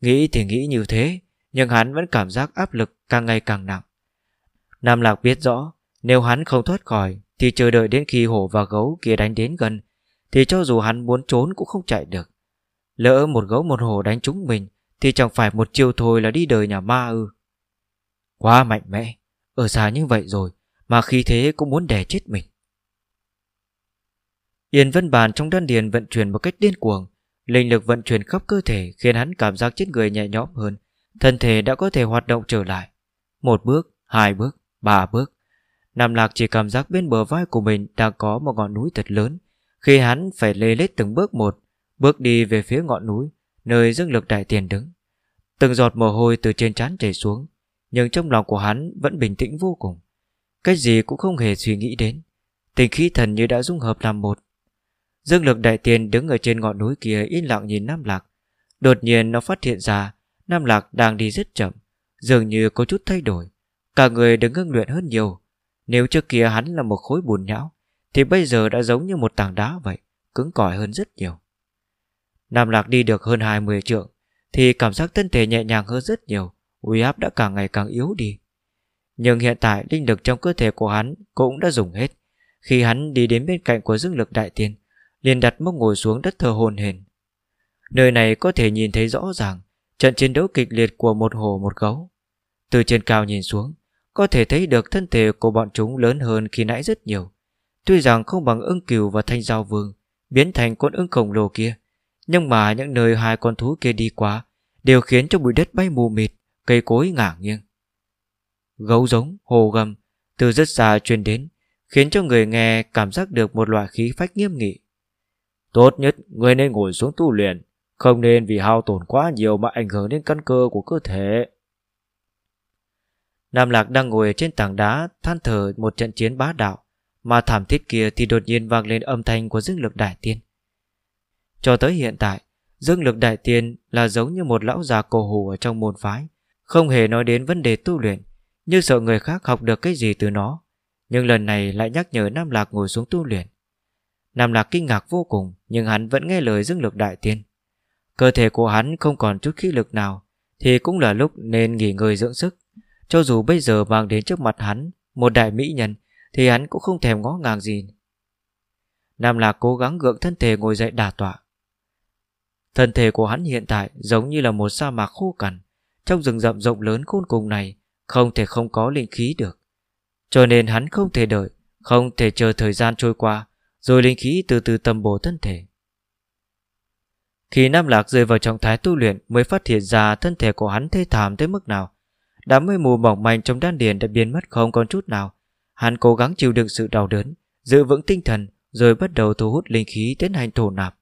[SPEAKER 1] Nghĩ thì nghĩ như thế nhưng hắn vẫn cảm giác áp lực càng ngày càng nặng. Nam Lạc biết rõ, nếu hắn không thoát khỏi, thì chờ đợi đến khi hổ và gấu kia đánh đến gần, thì cho dù hắn muốn trốn cũng không chạy được. Lỡ một gấu một hổ đánh chúng mình, thì chẳng phải một chiều thôi là đi đời nhà ma ư. Quá mạnh mẽ, ở xa như vậy rồi, mà khi thế cũng muốn đè chết mình. Yên vân bàn trong đan điền vận chuyển một cách điên cuồng, linh lực vận chuyển khắp cơ thể khiến hắn cảm giác chết người nhẹ nhõm hơn, Thân thể đã có thể hoạt động trở lại. Một bước, hai bước, ba bước. Nam Lạc chỉ cảm giác bên bờ vai của mình Đang có một ngọn núi thật lớn. Khi hắn phải lê lết từng bước một Bước đi về phía ngọn núi Nơi dương lực đại tiền đứng. Từng giọt mồ hôi từ trên trán chảy xuống Nhưng trong lòng của hắn vẫn bình tĩnh vô cùng. Cái gì cũng không hề suy nghĩ đến. Tình khí thần như đã dung hợp làm một Dương lực đại tiền đứng ở trên ngọn núi kia yên lặng nhìn Nam Lạc. Đột nhiên nó phát hiện ra, Nam Lạc đang đi rất chậm, Dường như có chút thay đổi. Cả người đứng ngưng luyện hơn nhiều. Nếu trước kia hắn là một khối bùn nhão, Thì bây giờ đã giống như một tảng đá vậy, Cứng cỏi hơn rất nhiều. Nam Lạc đi được hơn 20 trượng, Thì cảm giác thân thể nhẹ nhàng hơn rất nhiều, Uy áp đã càng ngày càng yếu đi. Nhưng hiện tại linh lực trong cơ thể của hắn Cũng đã dùng hết. Khi hắn đi đến bên cạnh của dương lực đại tiên liền đặt mông ngồi xuống đất thờ hồn hển. Nơi này có thể nhìn thấy rõ ràng Trận chiến đấu kịch liệt của một hồ một gấu. Từ trên cao nhìn xuống Có thể thấy được thân thể của bọn chúng lớn hơn khi nãy rất nhiều. Tuy rằng không bằng ưng cừu và thanh giao vương Biến thành con ưng khổng lồ kia Nhưng mà những nơi hai con thú kia đi qua Đều khiến cho bụi đất bay mù mịt Cây cối ngả nghiêng. Gấu giống, hồ gầm Từ rất xa truyền đến Khiến cho người nghe cảm giác được một loại khí phách nghiêm nghị. Tốt nhất người nên ngồi xuống tu luyện không nên vì hao tổn quá nhiều mà ảnh hưởng đến căn cơ của cơ thể. Nam Lạc đang ngồi trên tảng đá than thở một trận chiến bá đạo, mà thảm thiết kia thì đột nhiên vang lên âm thanh của dương lực đại tiên. Cho tới hiện tại, dương lực đại tiên là giống như một lão già cổ hủ ở trong môn phái, không hề nói đến vấn đề tu luyện, như sợ người khác học được cái gì từ nó. Nhưng lần này lại nhắc nhở Nam Lạc ngồi xuống tu luyện. Nam Lạc kinh ngạc vô cùng, nhưng hắn vẫn nghe lời dương lực đại tiên. Cơ thể của hắn không còn chút khí lực nào, Thì cũng là lúc nên nghỉ ngơi dưỡng sức. Cho dù bây giờ mang đến trước mặt hắn Một đại mỹ nhân, Thì hắn cũng không thèm ngó ngàng gì. Nam Lạc cố gắng gượng thân thể ngồi dậy đà tọa. Thân thể của hắn hiện tại Giống như là một sa mạc khô cằn, Trong rừng rậm rộng lớn khôn cùng này Không thể không có linh khí được. Cho nên hắn không thể đợi, Không thể chờ thời gian trôi qua rồi linh khí từ từ tầm bổ thân thể. Khi Nam Lạc rơi vào trạng thái tu luyện mới phát hiện ra thân thể của hắn thê thảm tới mức nào. Đám mây mù mỏng manh trong đan điền đã biến mất không còn chút nào. Hắn cố gắng chịu đựng sự đau đớn, Giữ vững tinh thần, Rồi bắt đầu thu hút linh khí tiến hành thổ nạp.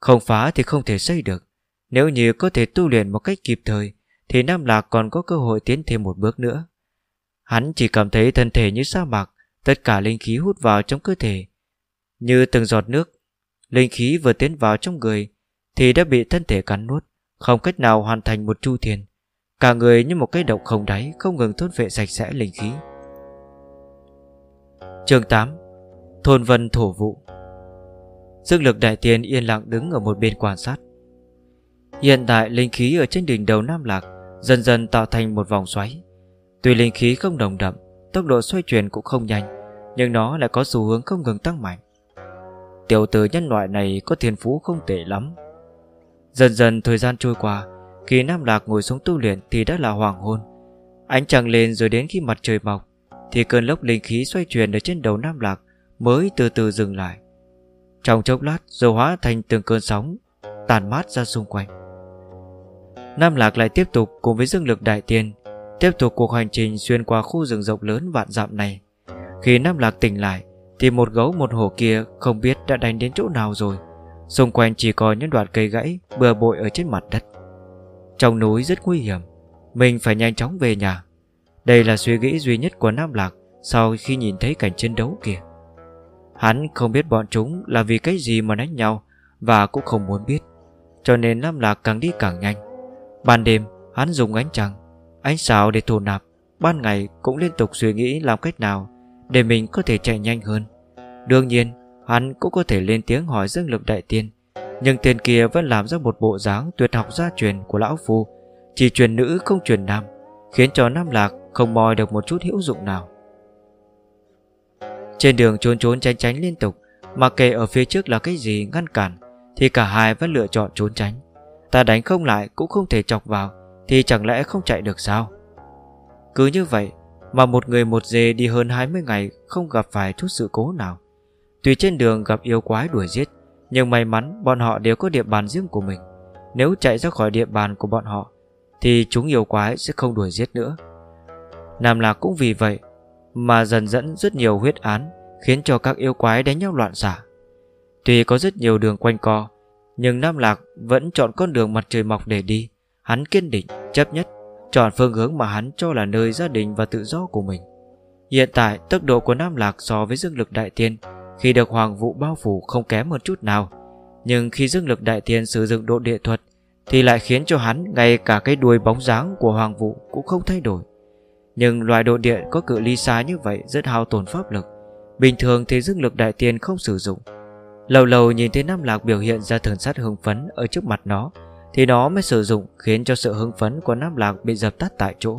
[SPEAKER 1] Không phá thì không thể xây được. Nếu như có thể tu luyện một cách kịp thời, Thì Nam Lạc còn có cơ hội tiến thêm một bước nữa. Hắn chỉ cảm thấy thân thể như sa mạc Tất cả linh khí hút vào trong cơ thể. Như từng giọt nước, Linh khí vừa tiến vào trong người, Thì đã bị thân thể cắn nuốt, Không cách nào hoàn thành một chu thiền Cả người như một cái động không đáy, Không ngừng thôn vệ sạch sẽ linh khí. Chương 8 Thôn vân thổ vụ Dương lực đại tiên yên lặng đứng ở một bên quan sát. Hiện tại linh khí ở trên đỉnh đầu Nam Lạc Dần dần tạo thành một vòng xoáy. Tuy linh khí không đồng đậm Tốc độ xoay chuyển cũng không nhanh, Nhưng nó lại có xu hướng không ngừng tăng mạnh. Tiểu tử nhân loại này có thiên phú không tệ lắm. Dần dần thời gian trôi qua, Khi Nam Lạc ngồi xuống tu luyện Thì đã là hoàng hôn. Ánh trăng lên rồi đến khi mặt trời mọc, Thì cơn lốc linh khí xoay chuyển ở trên đầu Nam Lạc Mới từ từ dừng lại. Trong chốc lát, rồi hóa thành từng cơn sóng, Tàn mát ra xung quanh. Nam Lạc lại tiếp tục cùng với dương lực đại tiên Tiếp tục cuộc hành trình xuyên qua khu rừng rộng lớn vạn dặm này. Khi Nam Lạc tỉnh lại, Thì một gấu một hổ kia không biết đã đánh đến chỗ nào rồi. Xung quanh chỉ có những đoạn cây gãy Bừa bội ở trên mặt đất. Trong núi rất nguy hiểm, Mình phải nhanh chóng về nhà. Đây là suy nghĩ duy nhất của Nam Lạc Sau khi nhìn thấy cảnh chiến đấu kia. Hắn không biết bọn chúng Là vì cái gì mà đánh nhau Và cũng không muốn biết, Cho nên Nam Lạc càng đi càng nhanh. Ban đêm, hắn dùng ánh trăng Ánh sao để thu nạp, Ban ngày cũng liên tục suy nghĩ làm cách nào Để mình có thể chạy nhanh hơn. Đương nhiên, hắn cũng có thể lên tiếng hỏi dương lực đại tiên, Nhưng tên kia vẫn làm ra một bộ dáng tuyệt học gia truyền của lão phu, Chỉ truyền nữ không truyền nam, Khiến cho Nam Lạc không moi được một chút hữu dụng nào. Trên đường trốn trốn tránh tránh liên tục, mà kệ ở phía trước là cái gì ngăn cản Thì cả hai vẫn lựa chọn trốn tránh. Ta đánh không lại cũng không thể chọc vào thì chẳng lẽ không chạy được sao? Cứ như vậy Mà một người một dê đi hơn 20 ngày Không gặp phải chút sự cố nào. Tuy trên đường gặp yêu quái đuổi giết, Nhưng may mắn bọn họ đều có địa bàn riêng của mình. Nếu chạy ra khỏi địa bàn của bọn họ, Thì chúng yêu quái sẽ không đuổi giết nữa. Nam Lạc cũng vì vậy Mà dần dẫn rất nhiều huyết án, Khiến cho các yêu quái đánh nhau loạn xả Tuy có rất nhiều đường quanh co, Nhưng Nam Lạc vẫn chọn con đường mặt trời mọc để đi. Hắn kiên định, chấp nhất Chọn phương hướng mà hắn cho là nơi gia đình và tự do của mình. Hiện tại tốc độ của Nam Lạc so với dương lực đại tiên Khi được hoàng vụ bao phủ không kém một chút nào. Nhưng khi dương lực đại tiên sử dụng độ địa thuật Thì lại khiến cho hắn ngay cả cái đuôi bóng dáng của hoàng vụ cũng không thay đổi. Nhưng loại độ địa có cự ly xa như vậy rất hao tổn pháp lực. Bình thường thì dương lực đại tiên không sử dụng. Lâu lâu nhìn thấy Nam Lạc biểu hiện ra thần sát hưng phấn ở trước mặt nó thì nó mới sử dụng khiến cho sự hưng phấn của Nam Lạc bị dập tắt tại chỗ.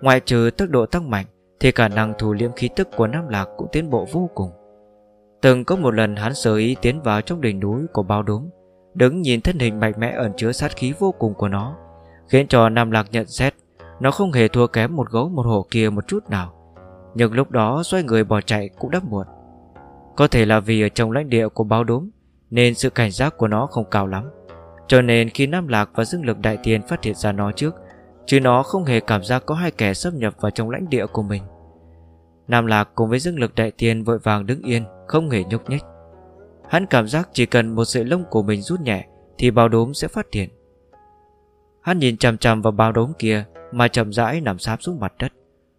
[SPEAKER 1] Ngoại trừ tốc độ tăng mạnh thì khả năng thủ liễm khí tức của Nam Lạc cũng tiến bộ vô cùng. Từng có một lần hắn sở ý tiến vào trong đỉnh núi của bao đốm, đứng nhìn thân hình mạnh mẽ ẩn chứa sát khí vô cùng của nó, khiến cho Nam Lạc nhận xét nó không hề thua kém một gấu một hổ kia một chút nào. Nhưng lúc đó xoay người bỏ chạy cũng đã muộn. Có thể là vì ở trong lãnh địa của bao đốm nên sự cảnh giác của nó không cao lắm. Cho nên khi Nam Lạc và Dương Lực Đại Tiên phát hiện ra nó trước, Chứ nó không hề cảm giác có hai kẻ xâm nhập vào trong lãnh địa của mình. Nam Lạc cùng với Dương Lực Đại Tiên vội vàng đứng yên, Không hề nhúc nhích. Hắn cảm giác chỉ cần một sợi lông của mình rút nhẹ, Thì bao đốm sẽ phát hiện. Hắn nhìn chằm chằm vào bao đốm kia, Mà chậm rãi nằm sáp xuống mặt đất.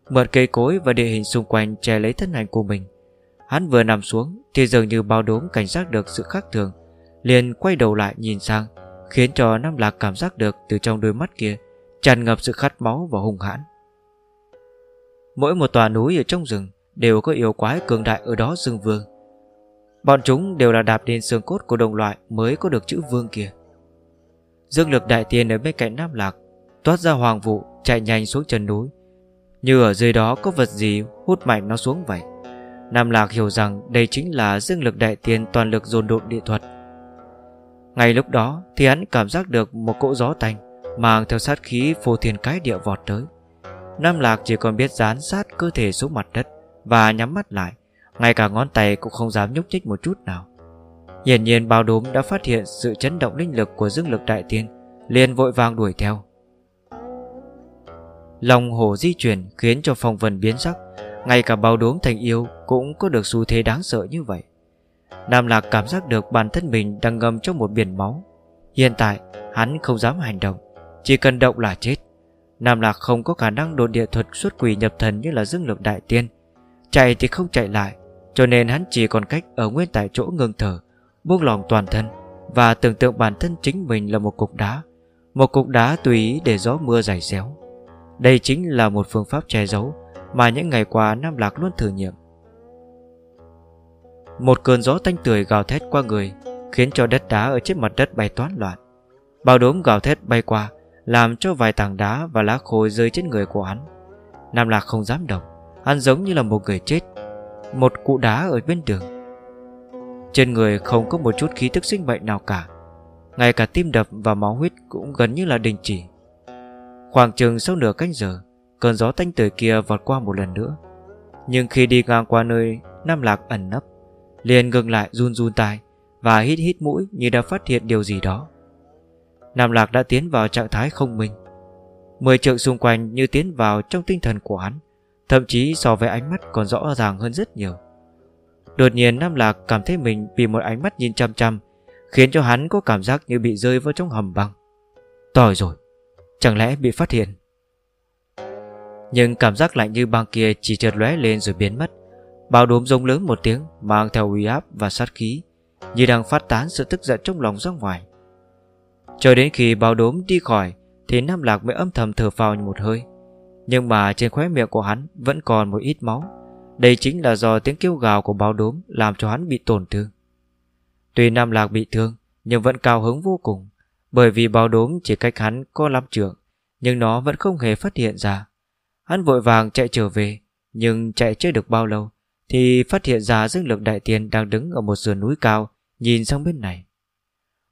[SPEAKER 1] Mượn cây cối và địa hình xung quanh che lấy thân hành của mình. Hắn vừa nằm xuống, Thì dường như bao đốm cảnh giác được sự khác thường, liền quay đầu lại nhìn sang. Khiến cho Nam Lạc cảm giác được Từ trong đôi mắt kia tràn ngập sự khát máu và hung hãn. Mỗi một tòa núi ở trong rừng Đều có yêu quái cường đại ở đó rừng vương. Bọn chúng đều là đạp lên xương cốt của đồng loại Mới có được chữ vương kia. Dương lực đại tiên ở bên cạnh Nam Lạc Toát ra hoàng vụ chạy nhanh xuống chân núi. Như ở dưới đó có vật gì Hút mạnh nó xuống vậy? Nam Lạc hiểu rằng đây chính là dương lực đại tiên toàn lực dồn độn địa thuật ngay lúc đó thì hắn cảm giác được một cỗ gió tanh Mang theo sát khí phô thiên cái địa vọt tới. Nam Lạc chỉ còn biết dán sát cơ thể xuống mặt đất Và nhắm mắt lại, Ngay cả ngón tay cũng không dám nhúc nhích một chút nào. Hiển nhiên bao đốm đã phát hiện sự chấn động linh lực của dương lực đại tiên, liền vội vàng đuổi theo. Lòng hổ di chuyển khiến cho phong vân biến sắc, Ngay cả bao đốm thành yêu Cũng có được xu thế đáng sợ như vậy. Nam Lạc cảm giác được bản thân mình Đang ngâm trong một biển máu. Hiện tại, hắn không dám hành động, Chỉ cần động là chết. Nam Lạc không có khả năng đột địa thuật xuất quỷ nhập thần Như là dương lực đại tiên. Chạy thì không chạy lại, Cho nên hắn chỉ còn cách ở nguyên tại chỗ ngưng thở, Buông lòng toàn thân Và tưởng tượng bản thân chính mình là một cục đá, Một cục đá tùy ý để gió mưa dày xéo. Đây chính là một phương pháp che giấu Mà những ngày qua Nam Lạc luôn thử nghiệm. Một cơn gió tanh tươi gào thét qua người, Khiến cho đất đá ở trên mặt đất bay toán loạn. Bao đốm gào thét bay qua, Làm cho vài tảng đá và lá khô rơi trên người của hắn. Nam Lạc không dám động, Hắn giống như là một người chết, Một cụ đá ở bên đường. Trên người không có một chút khí tức sinh mệnh nào cả, Ngay cả tim đập và máu huyết Cũng gần như là đình chỉ. Khoảng chừng sau nửa canh giờ, Cơn gió tanh tưởi kia vọt qua một lần nữa. Nhưng khi đi ngang qua nơi, Nam Lạc ẩn nấp liền ngừng lại run run tai Và hít hít mũi như đã phát hiện điều gì đó. Nam Lạc đã tiến vào trạng thái không minh. Mười trượng xung quanh như tiến vào trong tinh thần của hắn, Thậm chí so với ánh mắt còn rõ ràng hơn rất nhiều. Đột nhiên Nam Lạc cảm thấy mình bị một ánh mắt nhìn chăm chăm, Khiến cho hắn có cảm giác như bị rơi vào trong hầm băng. Tỏi rồi, Chẳng lẽ bị phát hiện? Nhưng cảm giác lạnh như băng kia chỉ chợt lóe lên rồi biến mất. Bao đốm rông lớn một tiếng, Mang theo uy áp và sát khí, Như đang phát tán sự tức giận trong lòng ra ngoài. Cho đến khi bao đốm đi khỏi, Thì Nam Lạc mới âm thầm thở phào một hơi. Nhưng mà trên khóe miệng của hắn Vẫn còn một ít máu. Đây chính là do tiếng kêu gào của báo đốm Làm cho hắn bị tổn thương. Tuy Nam Lạc bị thương, Nhưng vẫn cao hứng vô cùng, Bởi vì báo đốm chỉ cách hắn có lắm trượng, Nhưng nó vẫn không hề phát hiện ra. Hắn vội vàng chạy trở về, Nhưng chạy chưa được bao lâu thì phát hiện ra dương lực đại tiên Đang đứng ở một sườn núi cao, Nhìn sang bên này.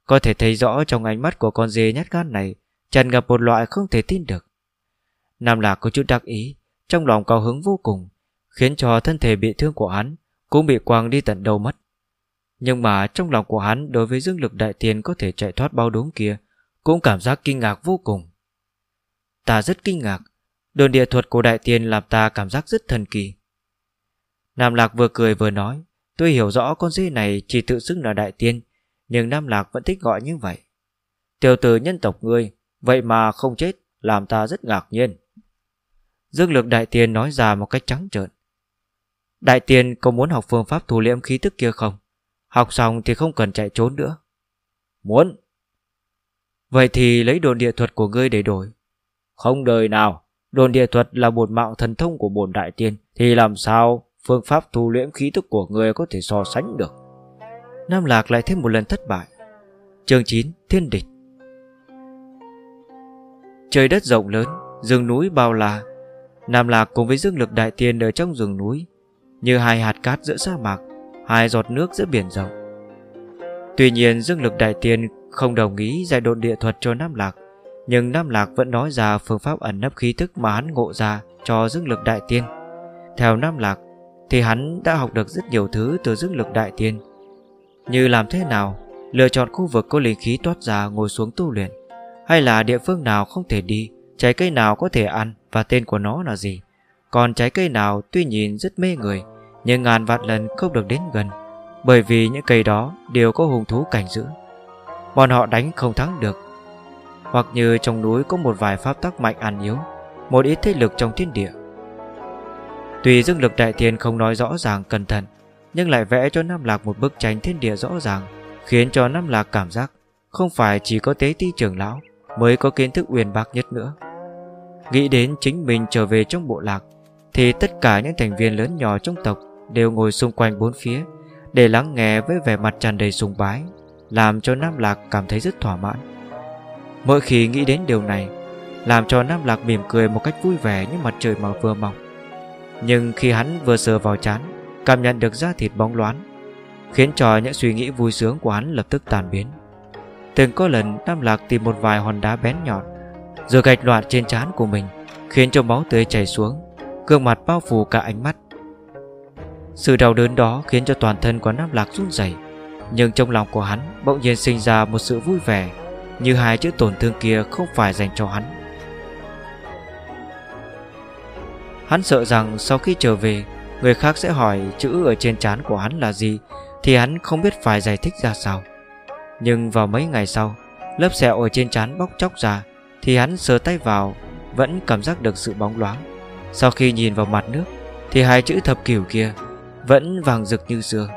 [SPEAKER 1] Có thể thấy rõ trong ánh mắt của con dê nhát gan này, tràn ngập một loại không thể tin được. Nam Lạc có chút đắc ý, Trong lòng cao hứng vô cùng, Khiến cho thân thể bị thương của hắn Cũng bị quang đi tận đầu mất. Nhưng mà trong lòng của hắn Đối với dương lực đại tiền có thể chạy thoát bao đốm kia Cũng cảm giác kinh ngạc vô cùng. Ta rất kinh ngạc, Đồn địa thuật của đại tiền làm ta cảm giác rất thần kỳ. Nam Lạc vừa cười vừa nói, Tôi hiểu rõ con dê này chỉ tự xưng là đại tiên, Nhưng Nam Lạc vẫn thích gọi như vậy. Tiểu tử nhân tộc ngươi, Vậy mà không chết, Làm ta rất ngạc nhiên. Dương lực đại tiên nói ra một cách trắng trợn. Đại tiên có muốn học phương pháp thủ liễm khí tức kia không? Học xong thì không cần chạy trốn nữa. Muốn. Vậy thì lấy đồn địa thuật của ngươi để đổi. Không đời nào, Đồn địa thuật là một mạng thần thông của bổn đại tiên, Thì làm sao? Phương pháp thu liễm khí tức của người có thể so sánh được. Nam Lạc lại thêm một lần thất bại. Chương 9 Thiên địch. Trời đất rộng lớn, Rừng núi bao la. Nam Lạc cùng với dương lực đại tiên ở trong rừng núi, Như hai hạt cát giữa sa mạc, Hai giọt nước giữa biển rộng. Tuy nhiên, dương lực đại tiên không đồng ý giải độn địa thuật cho Nam Lạc, Nhưng Nam Lạc vẫn nói ra phương pháp ẩn nấp khí thức mà hắn ngộ ra cho dương lực đại tiên. Theo Nam Lạc thì hắn đã học được rất nhiều thứ từ dương lực đại tiên Như làm thế nào, lựa chọn khu vực có linh khí toát ra ngồi xuống tu luyện, Hay là địa phương nào không thể đi, Trái cây nào có thể ăn và tên của nó là gì. Còn trái cây nào tuy nhìn rất mê người, Nhưng ngàn vạn lần không được đến gần, Bởi vì những cây đó đều có hùng thú cảnh giữ. Bọn họ đánh không thắng được. Hoặc như trong núi có một vài pháp tắc mạnh ăn yếu, Một ít thế lực trong thiên địa Tuy dương lực đại thiên không nói rõ ràng cẩn thận, Nhưng lại vẽ cho Nam Lạc một bức tranh thiên địa rõ ràng, Khiến cho Nam Lạc cảm giác Không phải chỉ có tế ti trưởng lão Mới có kiến thức uyên bác nhất nữa. Nghĩ đến chính mình trở về trong bộ lạc, Thì tất cả những thành viên lớn nhỏ trong tộc Đều ngồi xung quanh bốn phía, Để lắng nghe với vẻ mặt tràn đầy sùng bái, Làm cho Nam Lạc cảm thấy rất thỏa mãn. Mỗi khi nghĩ đến điều này, Làm cho Nam Lạc mỉm cười một cách vui vẻ như mặt trời mà vừa mọc. Nhưng khi hắn vừa sờ vào chán, Cảm nhận được da thịt bóng loáng, Khiến cho những suy nghĩ vui sướng của hắn lập tức tàn biến. Từng có lần Nam Lạc tìm một vài hòn đá bén nhọn, rồi gạch loạn trên trán của mình, Khiến cho máu tươi chảy xuống, Gương mặt bao phủ cả ánh mắt. Sự đau đớn đó khiến cho toàn thân của Nam Lạc run rẩy, Nhưng trong lòng của hắn bỗng nhiên sinh ra một sự vui vẻ, Như hai chữ tổn thương kia không phải dành cho hắn. Hắn sợ rằng sau khi trở về, Người khác sẽ hỏi chữ ở trên trán của hắn là gì, Thì hắn không biết phải giải thích ra sao. Nhưng vào mấy ngày sau, Lớp sẹo ở trên trán bóc chóc ra, Thì hắn sờ tay vào, Vẫn cảm giác được sự bóng loáng. Sau khi nhìn vào mặt nước, Thì hai chữ thập kiểu kia Vẫn vàng rực như xưa.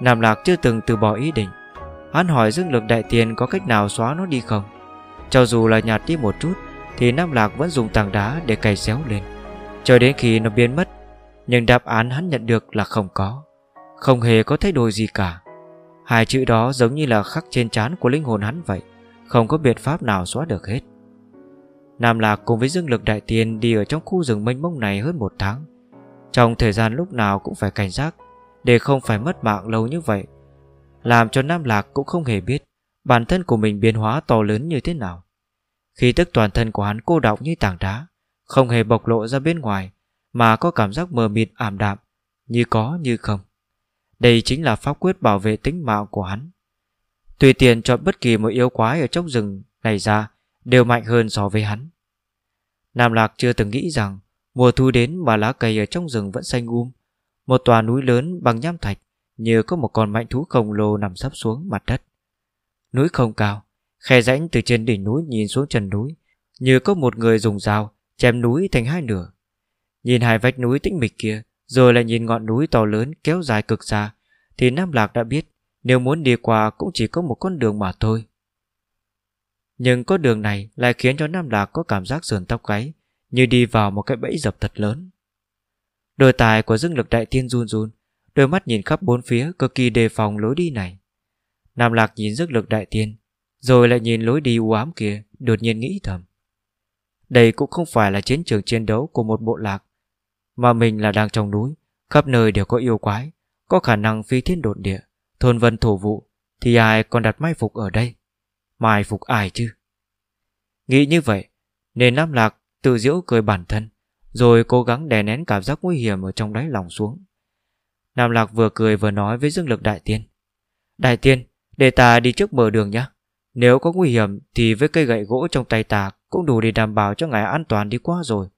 [SPEAKER 1] Nam Lạc chưa từng từ bỏ ý định. Hắn hỏi dương lực đại tiền có cách nào xóa nó đi không? Cho dù là nhạt đi một chút, Thì Nam Lạc vẫn dùng tảng đá để cày xéo lên. Cho đến khi nó biến mất, Nhưng đáp án hắn nhận được là không có. Không hề có thay đổi gì cả. Hai chữ đó giống như là khắc trên trán của linh hồn hắn vậy, Không có biện pháp nào xóa được hết. Nam Lạc cùng với dương lực đại tiên đi ở trong khu rừng mênh mông này hơn một tháng. Trong thời gian lúc nào cũng phải cảnh giác, Để không phải mất mạng lâu như vậy, Làm cho Nam Lạc cũng không hề biết Bản thân của mình biến hóa to lớn như thế nào. Khi tức toàn thân của hắn cô đọng như tảng đá không hề bộc lộ ra bên ngoài, Mà có cảm giác mờ mịt ảm đạm, Như có như không. Đây chính là pháp quyết bảo vệ tính mạng của hắn. Tùy tiền chọn bất kỳ một yêu quái ở trong rừng này ra Đều mạnh hơn so với hắn. Nam Lạc chưa từng nghĩ rằng Mùa thu đến mà lá cây ở trong rừng vẫn xanh um Một tòa núi lớn bằng nham thạch Như có một con mạnh thú khổng lồ nằm sắp xuống mặt đất. Núi không cao, Khe rãnh từ trên đỉnh núi nhìn xuống chân núi, Như có một người dùng dao Chém núi thành hai nửa. Nhìn hai vách núi tĩnh mịch kia, Rồi lại nhìn ngọn núi to lớn kéo dài cực xa, Thì Nam Lạc đã biết Nếu muốn đi qua cũng chỉ có một con đường mà thôi. Nhưng con đường này lại khiến cho Nam Lạc có cảm giác sườn tóc gáy Như đi vào một cái bẫy dập thật lớn. Đôi tài của dương lực đại tiên run run, Đôi mắt nhìn khắp bốn phía cực kỳ đề phòng lối đi này. Nam Lạc nhìn dương lực đại tiên Rồi lại nhìn lối đi u ám kia, Đột nhiên nghĩ thầm. Đây cũng không phải là chiến trường chiến đấu của một bộ lạc, Mà mình là đang trong núi, Khắp nơi đều có yêu quái, Có khả năng phi thiên đột địa, Thôn vân thổ vụ, Thì ai còn đặt mai phục ở đây? Mai phục ai chứ? Nghĩ như vậy, Nên Nam Lạc tự giễu cười bản thân, Rồi cố gắng đè nén cảm giác nguy hiểm Ở trong đáy lòng xuống. Nam Lạc vừa cười vừa nói với dương lực đại tiên. Đại tiên, để ta đi trước bờ đường nhé Nếu có nguy hiểm thì với cây gậy gỗ trong tay ta cũng đủ để đảm bảo cho ngài an toàn đi qua rồi.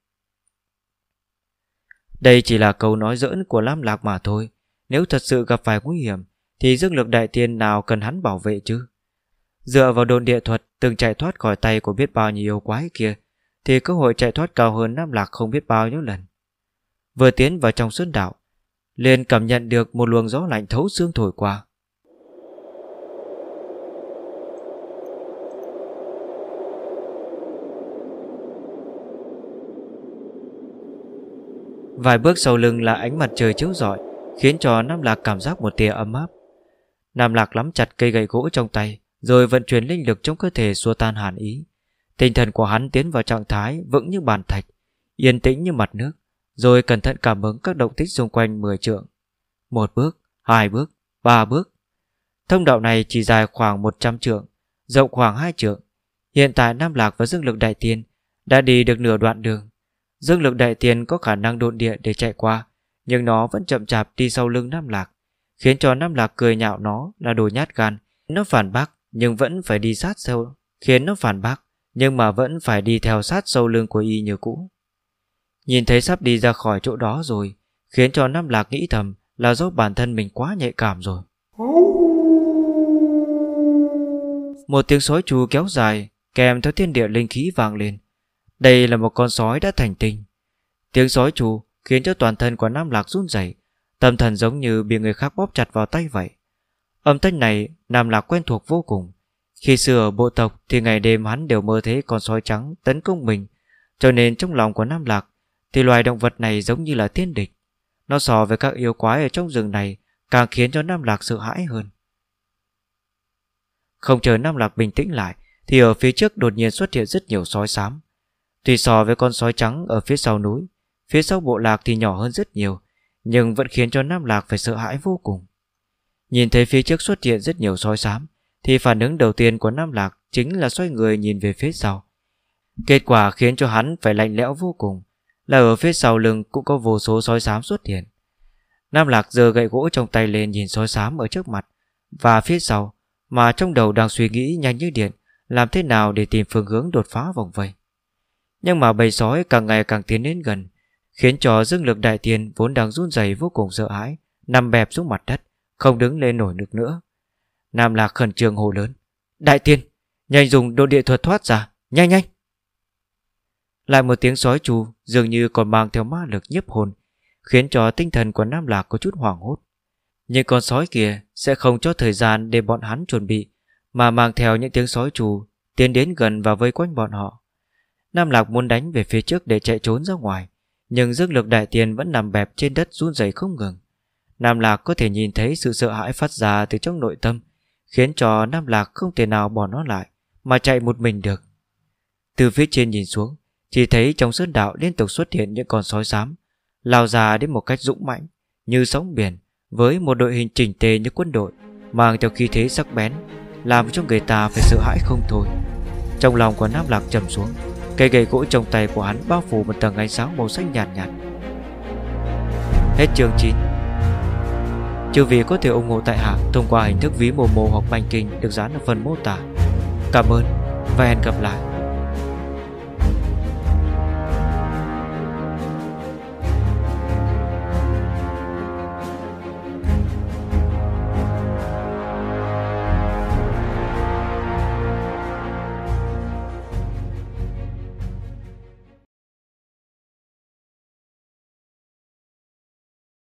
[SPEAKER 1] Đây chỉ là câu nói giỡn của Lam Lạc mà thôi. Nếu thật sự gặp phải nguy hiểm, Thì dương lực đại tiên nào cần hắn bảo vệ chứ? Dựa vào đồn địa thuật, Từng chạy thoát khỏi tay của biết bao nhiêu quái kia, Thì cơ hội chạy thoát cao hơn Nam Lạc không biết bao nhiêu lần. Vừa tiến vào trong sơn đảo liền cảm nhận được một luồng gió lạnh thấu xương thổi qua. Vài bước sau lưng là ánh mặt trời chiếu rọi Khiến cho Nam Lạc cảm giác một tia ấm áp. Nam Lạc lắm chặt cây gậy gỗ trong tay Rồi vận chuyển linh lực trong cơ thể xua tan hàn ý. Tinh thần của hắn tiến vào trạng thái vững như bàn thạch Yên tĩnh như mặt nước Rồi cẩn thận cảm ứng các động tích xung quanh 10 trượng. Một bước, hai bước, ba bước. Thông đạo này chỉ dài khoảng 100 trượng Rộng khoảng 2 trượng. Hiện tại Nam Lạc và Dương Lực Đại Tiên Đã đi được nửa đoạn đường. Dương lực đại tiền có khả năng độn địa để chạy qua, Nhưng nó vẫn chậm chạp đi sau lưng Nam Lạc, Khiến cho Nam Lạc cười nhạo nó là đồ nhát gan. Nó phản bác, nhưng vẫn phải đi sát sau Khiến nó phản bác, Nhưng mà vẫn phải đi theo sát sau lưng của y như cũ. Nhìn thấy sắp đi ra khỏi chỗ đó rồi, Khiến cho Nam Lạc nghĩ thầm Là do bản thân mình quá nhạy cảm rồi. Một tiếng sói chu kéo dài, Kèm theo thiên địa linh khí vang lên đây là một con sói đã thành tinh. Tiếng sói trù khiến cho toàn thân của Nam Lạc run rẩy, Tâm thần giống như bị người khác bóp chặt vào tay vậy. Âm thanh này Nam Lạc quen thuộc vô cùng. Khi xưa ở bộ tộc thì ngày đêm hắn đều mơ thấy con sói trắng tấn công mình Cho nên trong lòng của Nam Lạc Thì loài động vật này giống như là thiên địch. Nó so với các yêu quái ở trong rừng này Càng khiến cho Nam Lạc sợ hãi hơn. Không chờ Nam Lạc bình tĩnh lại Thì ở phía trước đột nhiên xuất hiện rất nhiều sói xám. Tuy so với con sói trắng ở phía sau núi, Phía sau bộ lạc thì nhỏ hơn rất nhiều, Nhưng vẫn khiến cho Nam Lạc phải sợ hãi vô cùng. Nhìn thấy phía trước xuất hiện rất nhiều sói xám, Thì phản ứng đầu tiên của Nam Lạc Chính là xoay người nhìn về phía sau. Kết quả khiến cho hắn phải lạnh lẽo vô cùng, Là ở phía sau lưng cũng có vô số sói xám xuất hiện. Nam Lạc giơ gậy gỗ trong tay lên nhìn sói xám ở trước mặt Và phía sau, Mà trong đầu đang suy nghĩ nhanh như điện, Làm thế nào để tìm phương hướng đột phá vòng vây nhưng mà bầy sói càng ngày càng tiến đến gần Khiến cho dương lực đại tiền vốn đang run rẩy vô cùng sợ hãi Nằm bẹp xuống mặt đất Không đứng lên nổi được nữa. Nam Lạc khẩn trương hồ lớn Đại tiên, nhanh dùng đồ địa thuật thoát ra Nhanh nhanh. Lại một tiếng sói chu Dường như còn mang theo ma lực nhiếp hồn Khiến cho tinh thần của Nam Lạc có chút hoảng hốt. Nhưng con sói kia Sẽ không cho thời gian để bọn hắn chuẩn bị Mà mang theo những tiếng sói chu Tiến đến gần và vây quanh bọn họ. Nam Lạc muốn đánh về phía trước để chạy trốn ra ngoài, Nhưng dương lực đại tiền vẫn nằm bẹp trên đất run rẩy không ngừng. Nam Lạc có thể nhìn thấy sự sợ hãi phát ra từ trong nội tâm, Khiến cho Nam Lạc không thể nào bỏ nó lại, Mà chạy một mình được. Từ phía trên nhìn xuống, Chỉ thấy trong sơn đạo liên tục xuất hiện những con sói xám, Lao ra đến một cách dũng mãnh, Như sóng biển, Với một đội hình chỉnh tề như quân đội, Mang theo khí thế sắc bén, Làm cho người ta phải sợ hãi không thôi. Trong lòng của Nam Lạc trầm xuống. Cây gậy gỗ trong tay của hắn bao phủ một tầng ánh sáng màu xanh nhạt nhạt Hết chương 9 Chư vị có thể ủng hộ tại hạ thông qua hình thức ví mồ mồ hoặc banh kinh được dán ở phần mô tả. Cảm ơn và hẹn gặp lại.